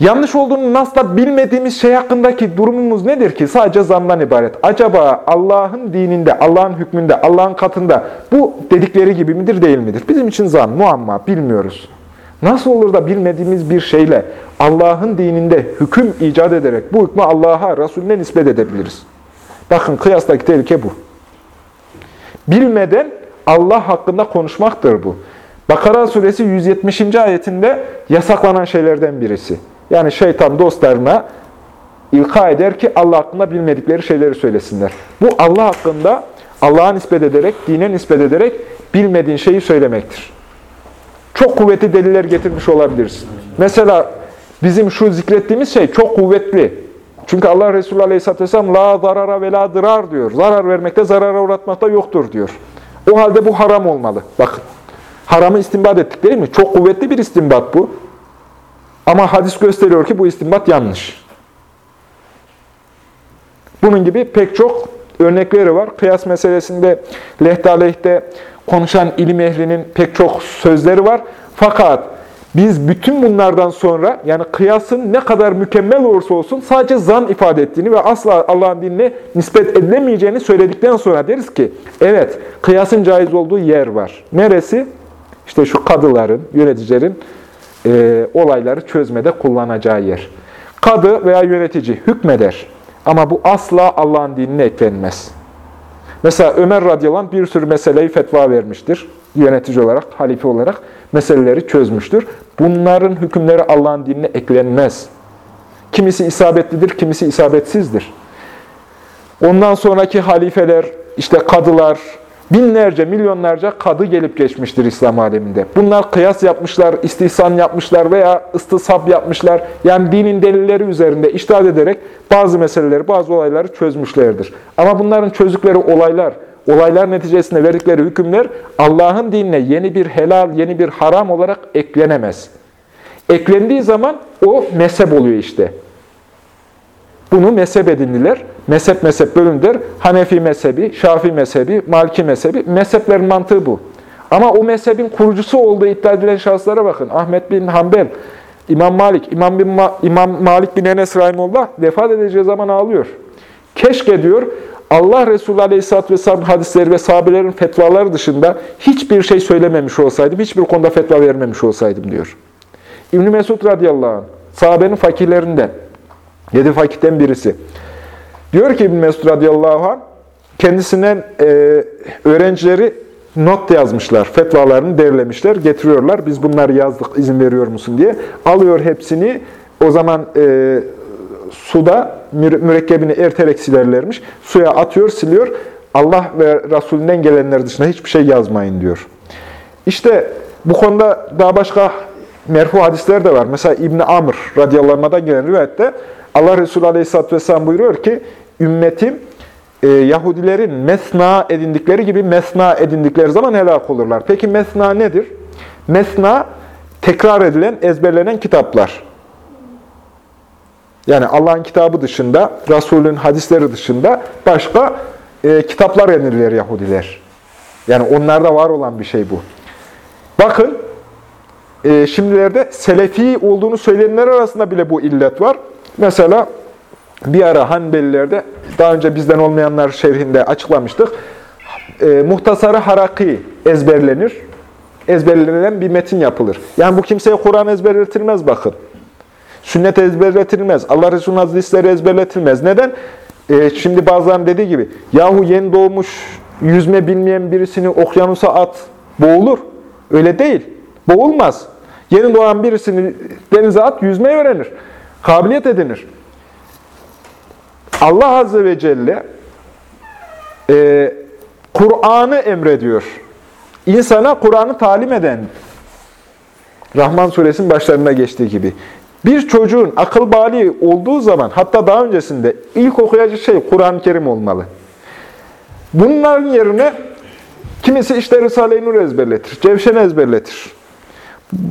yanlış olduğunu nasla bilmediğimiz şey hakkındaki durumumuz nedir ki? Sadece zandan ibaret. Acaba Allah'ın dininde, Allah'ın hükmünde, Allah'ın katında bu dedikleri gibi midir, değil midir? Bizim için zan, muamma, bilmiyoruz. Nasıl olur da bilmediğimiz bir şeyle Allah'ın dininde hüküm icat ederek bu hükmü Allah'a, Resulüne nispet edebiliriz? Bakın kıyastaki tehlike bu. Bilmeden Allah hakkında konuşmaktır bu. Bakara suresi 170. ayetinde yasaklanan şeylerden birisi. Yani şeytan dostlarına ilka eder ki Allah hakkında bilmedikleri şeyleri söylesinler. Bu Allah hakkında Allah'a nispet ederek, dine nispet ederek bilmediğin şeyi söylemektir. Çok kuvvetli deliller getirmiş olabilirsin. Mesela bizim şu zikrettiğimiz şey çok kuvvetli. Çünkü Allah Resulü Aleyhisselatü Vesselam la zarara ve la dırar diyor. Zarar vermekte, zarara uğratmakta yoktur diyor. O halde bu haram olmalı. Bakın. Haramı istinbat ettik değil mi? Çok kuvvetli bir istinbat bu. Ama hadis gösteriyor ki bu istinbat yanlış. Bunun gibi pek çok örnekleri var. Kıyas meselesinde lehte aleyhte konuşan ilim ehlinin pek çok sözleri var. Fakat biz bütün bunlardan sonra yani kıyasın ne kadar mükemmel olursa olsun sadece zan ifade ettiğini ve asla Allah'ın dinine nispet edilemeyeceğini söyledikten sonra deriz ki evet kıyasın caiz olduğu yer var. Neresi? İşte şu kadıların, yöneticilerin e, olayları çözmede kullanacağı yer. Kadı veya yönetici hükmeder ama bu asla Allah'ın dinine eklenmez. Mesela Ömer radıyallahu bir sürü meseleyi fetva vermiştir. Yönetici olarak, halife olarak meseleleri çözmüştür. Bunların hükümleri Allah'ın dinine eklenmez. Kimisi isabetlidir, kimisi isabetsizdir. Ondan sonraki halifeler, işte kadılar, Binlerce, milyonlarca kadı gelip geçmiştir İslam aleminde. Bunlar kıyas yapmışlar, istihsan yapmışlar veya ıstisap yapmışlar. Yani dinin delilleri üzerinde iştahat ederek bazı meseleleri, bazı olayları çözmüşlerdir. Ama bunların çözdükleri olaylar, olaylar neticesinde verdikleri hükümler Allah'ın dinine yeni bir helal, yeni bir haram olarak eklenemez. Eklendiği zaman o mezhep oluyor işte. Bunu mezhep edindiler. Mezhep mezhep bölündüler. Hanefi mezhebi, Şafi mezhebi, Maliki mezhebi. Mezheplerin mantığı bu. Ama o mezhebin kurucusu olduğu iddia edilen şahıslara bakın. Ahmet bin Hanbel, İmam Malik, İmam, bin Ma İmam Malik bin Enes Rahimullah vefat edeceği zaman ağlıyor. Keşke diyor, Allah Resulü Aleyhisselatü Vesselam hadisleri ve sahabelerin fetvaları dışında hiçbir şey söylememiş olsaydım, hiçbir konuda fetva vermemiş olsaydım diyor. İbn-i Mesud radıyallahu anh, sahabenin fakirlerinden, yedi fakirden birisi. Diyor ki İbn Mesud radıyallahu anh, kendisinden e, öğrencileri not yazmışlar, fetvalarını derlemişler, getiriyorlar. Biz bunları yazdık, izin veriyor musun diye. Alıyor hepsini, o zaman e, suda mürekkebini erterek silerlermiş. Suya atıyor, siliyor. Allah ve Resulünden gelenler dışında hiçbir şey yazmayın diyor. İşte bu konuda daha başka merfu hadisler de var. Mesela İbni Amr radıyallahu anh'dan gelen rivayette Allah Resulü aleyhisselatü vesselam buyuruyor ki, ümmetim e, Yahudilerin mesna edindikleri gibi mesna edindikleri zaman helak olurlar. Peki mesna nedir? Mesna, tekrar edilen, ezberlenen kitaplar. Yani Allah'ın kitabı dışında, Resulün hadisleri dışında başka e, kitaplar edinirler Yahudiler. Yani onlarda var olan bir şey bu. Bakın, e, şimdilerde Selefi olduğunu söyleyenler arasında bile bu illet var. Mesela bir ara Hanbelilerde, daha önce bizden olmayanlar şerhinde açıklamıştık. E, Muhtasarı Haraki ezberlenir. Ezberlenen bir metin yapılır. Yani bu kimseye Kur'an ezberletilmez bakın. Sünnet ezberletilmez. Allah Resulü'nün hadisleri ezberletilmez. Neden? E, şimdi bazılarının dediği gibi, yahu yeni doğmuş, yüzme bilmeyen birisini okyanusa at, boğulur. Öyle değil. Boğulmaz. Yeni doğan birisini denize at, yüzmeyi öğrenir. Kabiliyet edinir. Allah Azze ve Celle e, Kur'an'ı emrediyor. İnsana Kur'an'ı talim eden, Rahman suresinin başlarında geçtiği gibi. Bir çocuğun akıl bali olduğu zaman, hatta daha öncesinde ilk okuyacağı şey Kur'an-ı Kerim olmalı. Bunların yerine kimisi işte Risale-i Nur ezberletir, Cevşen ezberletir.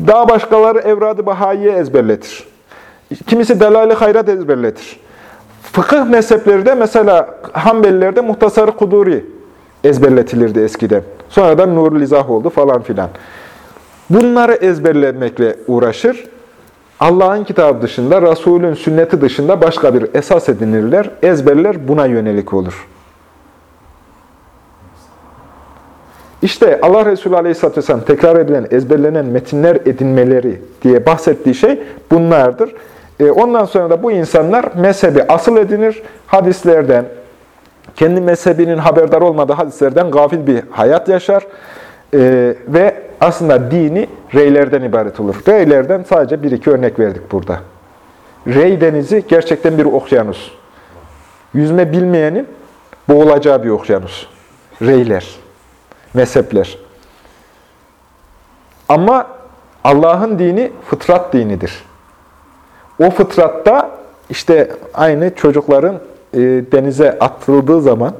Daha başkaları Evrad-ı Bahayiye ezberletir. Kimisi Delal-i Hayrat ezberletir. Fıkıh mezhepleri de mesela Hanbelilerde Muhtasar-ı Kuduri ezberletilirdi eskiden. Sonradan Nurul İzah oldu falan filan. Bunları ezberlemekle uğraşır. Allah'ın kitabı dışında, Resulün sünneti dışında başka bir esas edinirler. Ezberler buna yönelik olur. İşte Allah Resulü Aleyhisselatü Vesselam tekrar edilen, ezberlenen metinler edinmeleri diye bahsettiği şey bunlardır. E, ondan sonra da bu insanlar mezhebi asıl edinir, hadislerden, kendi mezhebinin haberdar olmadığı hadislerden gafil bir hayat yaşar e, ve aslında dini reylerden ibaret olur. Reylerden sadece bir iki örnek verdik burada. Rey denizi gerçekten bir okyanus. Yüzme bilmeyenin boğulacağı bir okyanus. Reyler, mezhepler. Ama Allah'ın dini fıtrat dinidir. O fıtratta işte aynı çocukların e, denize atıldığı zaman,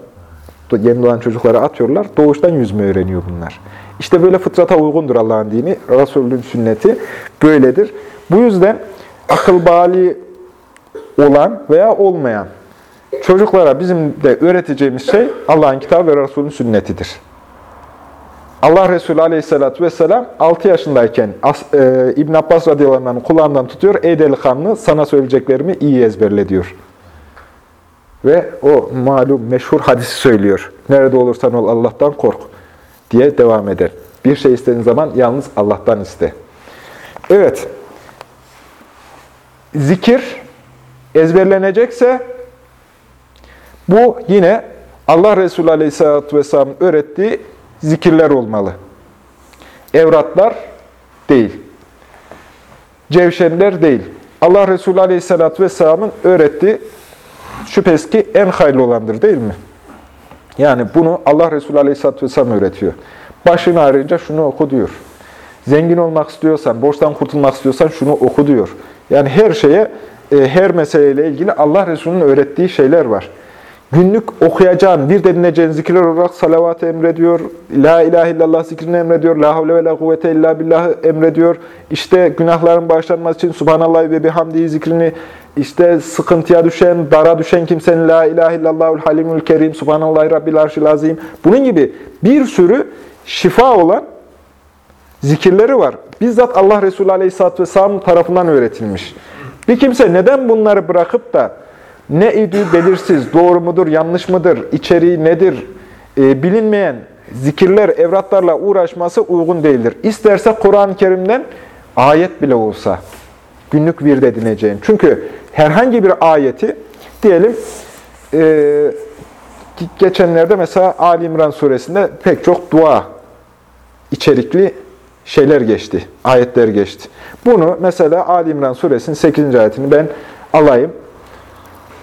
yeni doğan çocukları atıyorlar, doğuştan yüzme öğreniyor bunlar. İşte böyle fıtrata uygundur Allah'ın dini, Resulün sünneti böyledir. Bu yüzden akıl bali olan veya olmayan çocuklara bizim de öğreteceğimiz şey Allah'ın kitabı ve Resulün sünnetidir. Allah Resulü aleyhissalatü vesselam 6 yaşındayken e, İbn Abbas radıyallahu anh'ın kulağından tutuyor. Ey delikanlı sana söyleyeceklerimi iyi ezberle diyor. Ve o malum meşhur hadisi söylüyor. Nerede olursan ol Allah'tan kork diye devam eder. Bir şey istediğin zaman yalnız Allah'tan iste. Evet. Zikir ezberlenecekse bu yine Allah Resulü Aleyhisselatü Vesselam'ın öğrettiği zikirler olmalı. Evratlar değil. Cevşenler değil. Allah Resulü Aleyhisselatü Vesselam'ın öğrettiği şüphesiz ki en hayırlı olandır değil mi? Yani bunu Allah Resulü Aleyhisselatü Vesselam öğretiyor. Başını ağrıyınca şunu oku diyor. Zengin olmak istiyorsan, borçtan kurtulmak istiyorsan şunu oku diyor. Yani her şeye, e, her meseleyle ilgili Allah Resulü'nün öğrettiği şeyler var. Günlük okuyacağın, bir de dinleyeceğin zikirler olarak salavat emrediyor, La ilahe illallah zikrini emrediyor, La havle ve la kuvvete illa billah emrediyor. İşte günahların bağışlanması için Subhanallah ve bihamdihi zikrini, işte sıkıntıya düşen, dara düşen kimsenin La ilahe illallahul halimul kerim, Subhanallah rabbil arşil azim. Bunun gibi bir sürü şifa olan zikirleri var. Bizzat Allah Resulü Aleyhisselatü Vesselam tarafından öğretilmiş. Bir kimse neden bunları bırakıp da ne idüğü belirsiz, doğru mudur, yanlış mıdır, içeriği nedir, e, bilinmeyen zikirler, evratlarla uğraşması uygun değildir. İsterse Kur'an-ı Kerim'den ayet bile olsa günlük virde edineceğin. Çünkü herhangi bir ayeti diyelim e, geçenlerde mesela Ali İmran suresinde pek çok dua içerikli şeyler geçti, ayetler geçti. Bunu mesela Ali İmran suresinin 8. ayetini ben alayım,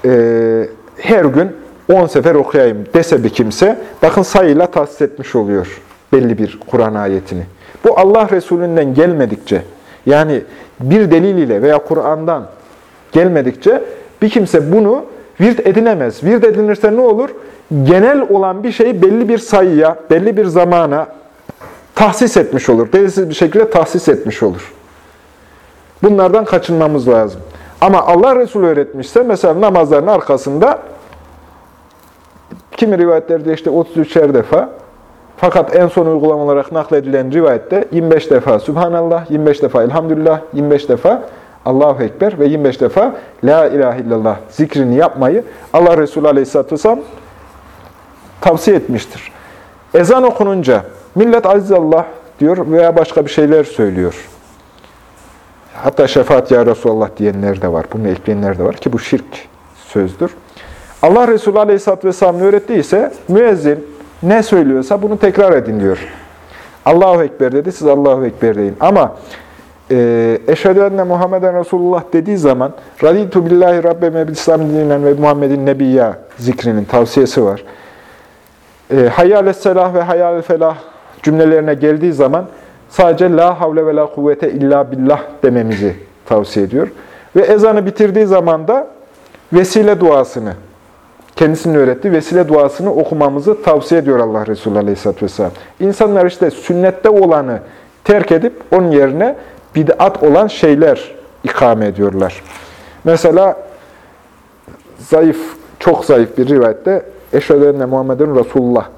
e, her gün 10 sefer okuyayım dese bir kimse, bakın sayıyla tahsis etmiş oluyor belli bir Kur'an ayetini. Bu Allah Resulü'nden gelmedikçe, yani bir delil ile veya Kur'an'dan gelmedikçe bir kimse bunu virt edinemez. Virt edinirse ne olur? Genel olan bir şeyi belli bir sayıya, belli bir zamana tahsis etmiş olur. Delilsiz bir şekilde tahsis etmiş olur. Bunlardan kaçınmamız lazım. Ama Allah Resulü öğretmişse mesela namazların arkasında kimi rivayetlerde işte 33'er defa fakat en son uygulama olarak nakledilen rivayette 25 defa Subhanallah, 25 defa Elhamdülillah, 25 defa Allahu Ekber ve 25 defa La ilahe illallah zikrini yapmayı Allah Resulü Aleyhisselatü Vesselam tavsiye etmiştir. Ezan okununca millet Allah diyor veya başka bir şeyler söylüyor. Hatta şefaat ya Resulallah diyenler de var. Bunu ekleyenler de var ki bu şirk sözdür. Allah Resulü Aleyhisselatü Vesselam'ın öğrettiyse müezzin ne söylüyorsa bunu tekrar edin diyor. Allahu Ekber dedi, siz Allahu Ekber deyin. Ama e, eşhedü enne Muhammeden Resulullah dediği zaman Raditu billahi rabbeme bil İslam dininden ve Muhammedin nebiyya zikrinin tavsiyesi var. E, hayyâle selah ve hayyâle felah cümlelerine geldiği zaman sadece la havle ve la kuvvete illa billah dememizi tavsiye ediyor. Ve ezanı bitirdiği zaman da vesile duasını, kendisinin öğrettiği vesile duasını okumamızı tavsiye ediyor Allah Resulü Aleyhisselatü Vesselam. İnsanlar işte sünnette olanı terk edip onun yerine bid'at olan şeyler ikame ediyorlar. Mesela zayıf, çok zayıf bir rivayette Eşhedü enne Muhammedun Resulullah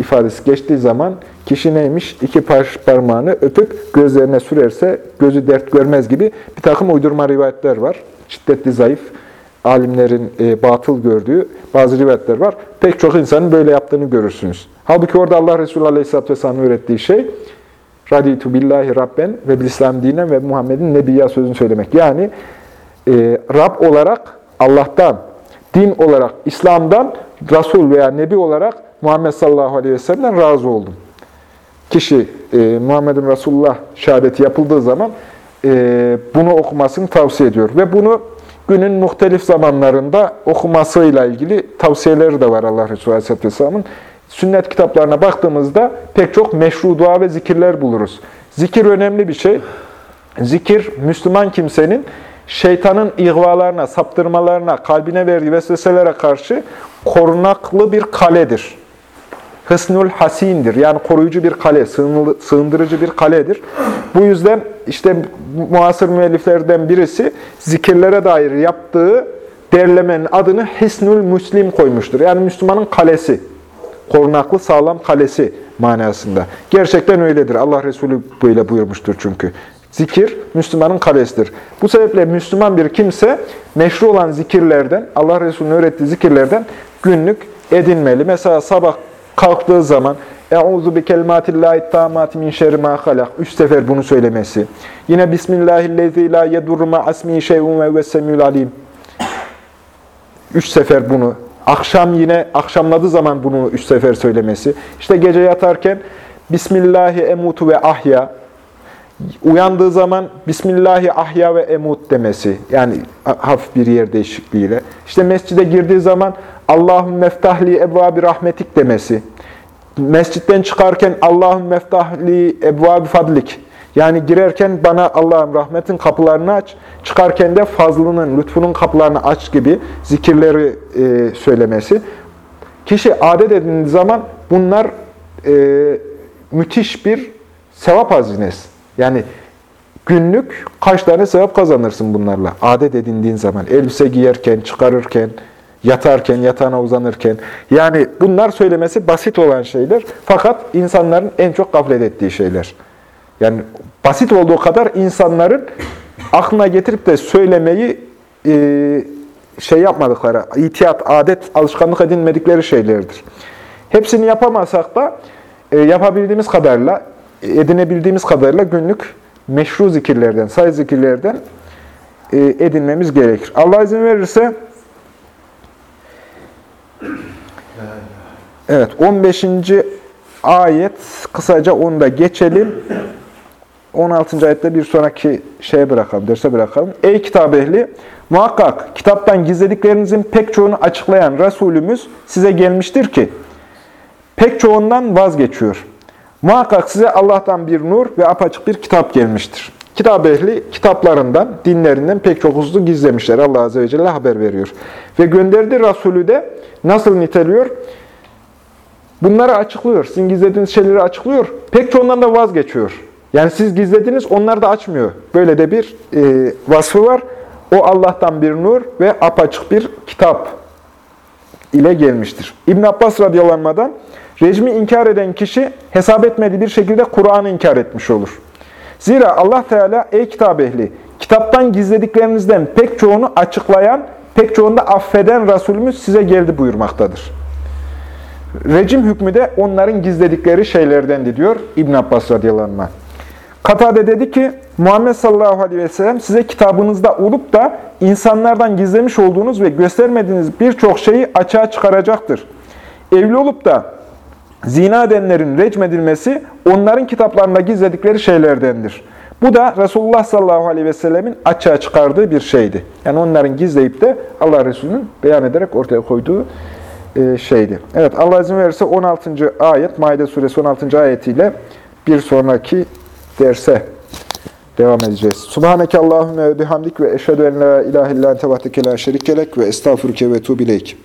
ifadesi geçtiği zaman kişi neymiş? İki parmağını öpüp gözlerine sürerse gözü dert görmez gibi bir takım uydurma rivayetler var. Şiddetli zayıf, alimlerin e, batıl gördüğü bazı rivayetler var. Pek çok insanın böyle yaptığını görürsünüz. Halbuki orada Allah Resulü Aleyhisselatü Vesselam'ın öğrettiği şey Raditu billahi Rabben ve bil İslam dinen ve Muhammed'in nebiyya sözünü söylemek. Yani e, Rab olarak Allah'tan, din olarak İslam'dan, Resul veya Nebi olarak Muhammed sallallahu aleyhi ve sellem'den razı oldum. Kişi e, Muhammed'in Resulullah şehadeti yapıldığı zaman e, bunu okumasını tavsiye ediyor. Ve bunu günün muhtelif zamanlarında okumasıyla ilgili tavsiyeleri de var Allah Resulü Aleyhisselatü Vesselam'ın. Sünnet kitaplarına baktığımızda pek çok meşru dua ve zikirler buluruz. Zikir önemli bir şey. Zikir, Müslüman kimsenin şeytanın ihvalarına, saptırmalarına, kalbine verdiği vesveselere karşı korunaklı bir kaledir. Hısnul hasindir. Yani koruyucu bir kale, sığındırıcı bir kaledir. Bu yüzden işte muasır müelliflerden birisi zikirlere dair yaptığı derlemenin adını Hisnul Müslim koymuştur. Yani Müslümanın kalesi, korunaklı sağlam kalesi manasında. Gerçekten öyledir. Allah Resulü böyle buyurmuştur çünkü. Zikir, Müslümanın kalesidir. Bu sebeple Müslüman bir kimse meşru olan zikirlerden, Allah Resulü'nün öğrettiği zikirlerden günlük edinmeli. Mesela sabah kalktığı zaman Euzu bi kelimatillahi tamati min şerri ma halak. Üç sefer bunu söylemesi. Yine Bismillahillezî la yedurru ma asmi şey'un ve vessemül alim. Üç sefer bunu. Akşam yine akşamladığı zaman bunu üç sefer söylemesi. İşte gece yatarken Bismillahi emutu ve ahya. Uyandığı zaman Bismillahi ahya ve emut demesi. Yani hafif bir yer değişikliğiyle. İşte mescide girdiği zaman Allahümme meftahli ebvabi rahmetik demesi, mescitten çıkarken Allahümme meftahli ebvabi fadlik, yani girerken bana Allah'ım rahmetin kapılarını aç, çıkarken de fazlının, lütfunun kapılarını aç gibi zikirleri e, söylemesi. Kişi adet edindiği zaman bunlar e, müthiş bir sevap hazinesi. Yani günlük kaç tane sevap kazanırsın bunlarla. Adet edindiğin zaman, elbise giyerken, çıkarırken, yatarken, yatağına uzanırken. Yani bunlar söylemesi basit olan şeyler. Fakat insanların en çok gaflet ettiği şeyler. Yani basit olduğu kadar insanların aklına getirip de söylemeyi e, şey yapmadıkları, itiyat, adet, alışkanlık edinmedikleri şeylerdir. Hepsini yapamasak da e, yapabildiğimiz kadarıyla, edinebildiğimiz kadarıyla günlük meşru zikirlerden, say zikirlerden e, edinmemiz gerekir. Allah izin verirse Evet, 15. ayet kısaca onu da geçelim. 16. ayette bir sonraki şeye bırakalım, derse bırakalım. Ey kitap ehli! Muhakkak kitaptan gizlediklerinizin pek çoğunu açıklayan Resulümüz size gelmiştir ki, pek çoğundan vazgeçiyor. Muhakkak size Allah'tan bir nur ve apaçık bir kitap gelmiştir. Kitap ehli kitaplarından, dinlerinden pek çok hususu gizlemişler. Allah Azze ve Celle haber veriyor. Ve gönderdiği Resulü de nasıl niteliyor? Bunları açıklıyor. Sizin gizlediğiniz şeyleri açıklıyor. Pek çoğundan da vazgeçiyor. Yani siz gizlediniz, onlar da açmıyor. Böyle de bir e, vasfı var. O Allah'tan bir nur ve apaçık bir kitap ile gelmiştir. İbn Abbas radıyallahu rejimi inkar eden kişi hesap etmediği bir şekilde Kur'an'ı inkar etmiş olur. Zira Allah Teala ey kitap ehli, kitaptan gizlediklerinizden pek çoğunu açıklayan, pek çoğunu da affeden Resulümüz size geldi buyurmaktadır. Rejim hükmü de onların gizledikleri şeylerdendi diyor İbn Abbas radıyallahu anh. Katade dedi ki, Muhammed sallallahu aleyhi ve sellem size kitabınızda olup da insanlardan gizlemiş olduğunuz ve göstermediğiniz birçok şeyi açığa çıkaracaktır. Evli olup da zina edenlerin recmedilmesi onların kitaplarında gizledikleri şeylerdendir. Bu da Resulullah sallallahu aleyhi ve sellemin açığa çıkardığı bir şeydi. Yani onların gizleyip de Allah Resulü'nün beyan ederek ortaya koyduğu e, şeydi. Evet Allah izin verirse 16. ayet, Maide suresi 16. ayetiyle bir sonraki derse devam edeceğiz. Subhaneke Allahümme bihamdik ve eşhedü en la ilahe illa ente vahdeke la şerikelek ve estağfurke ve tuğbileyk.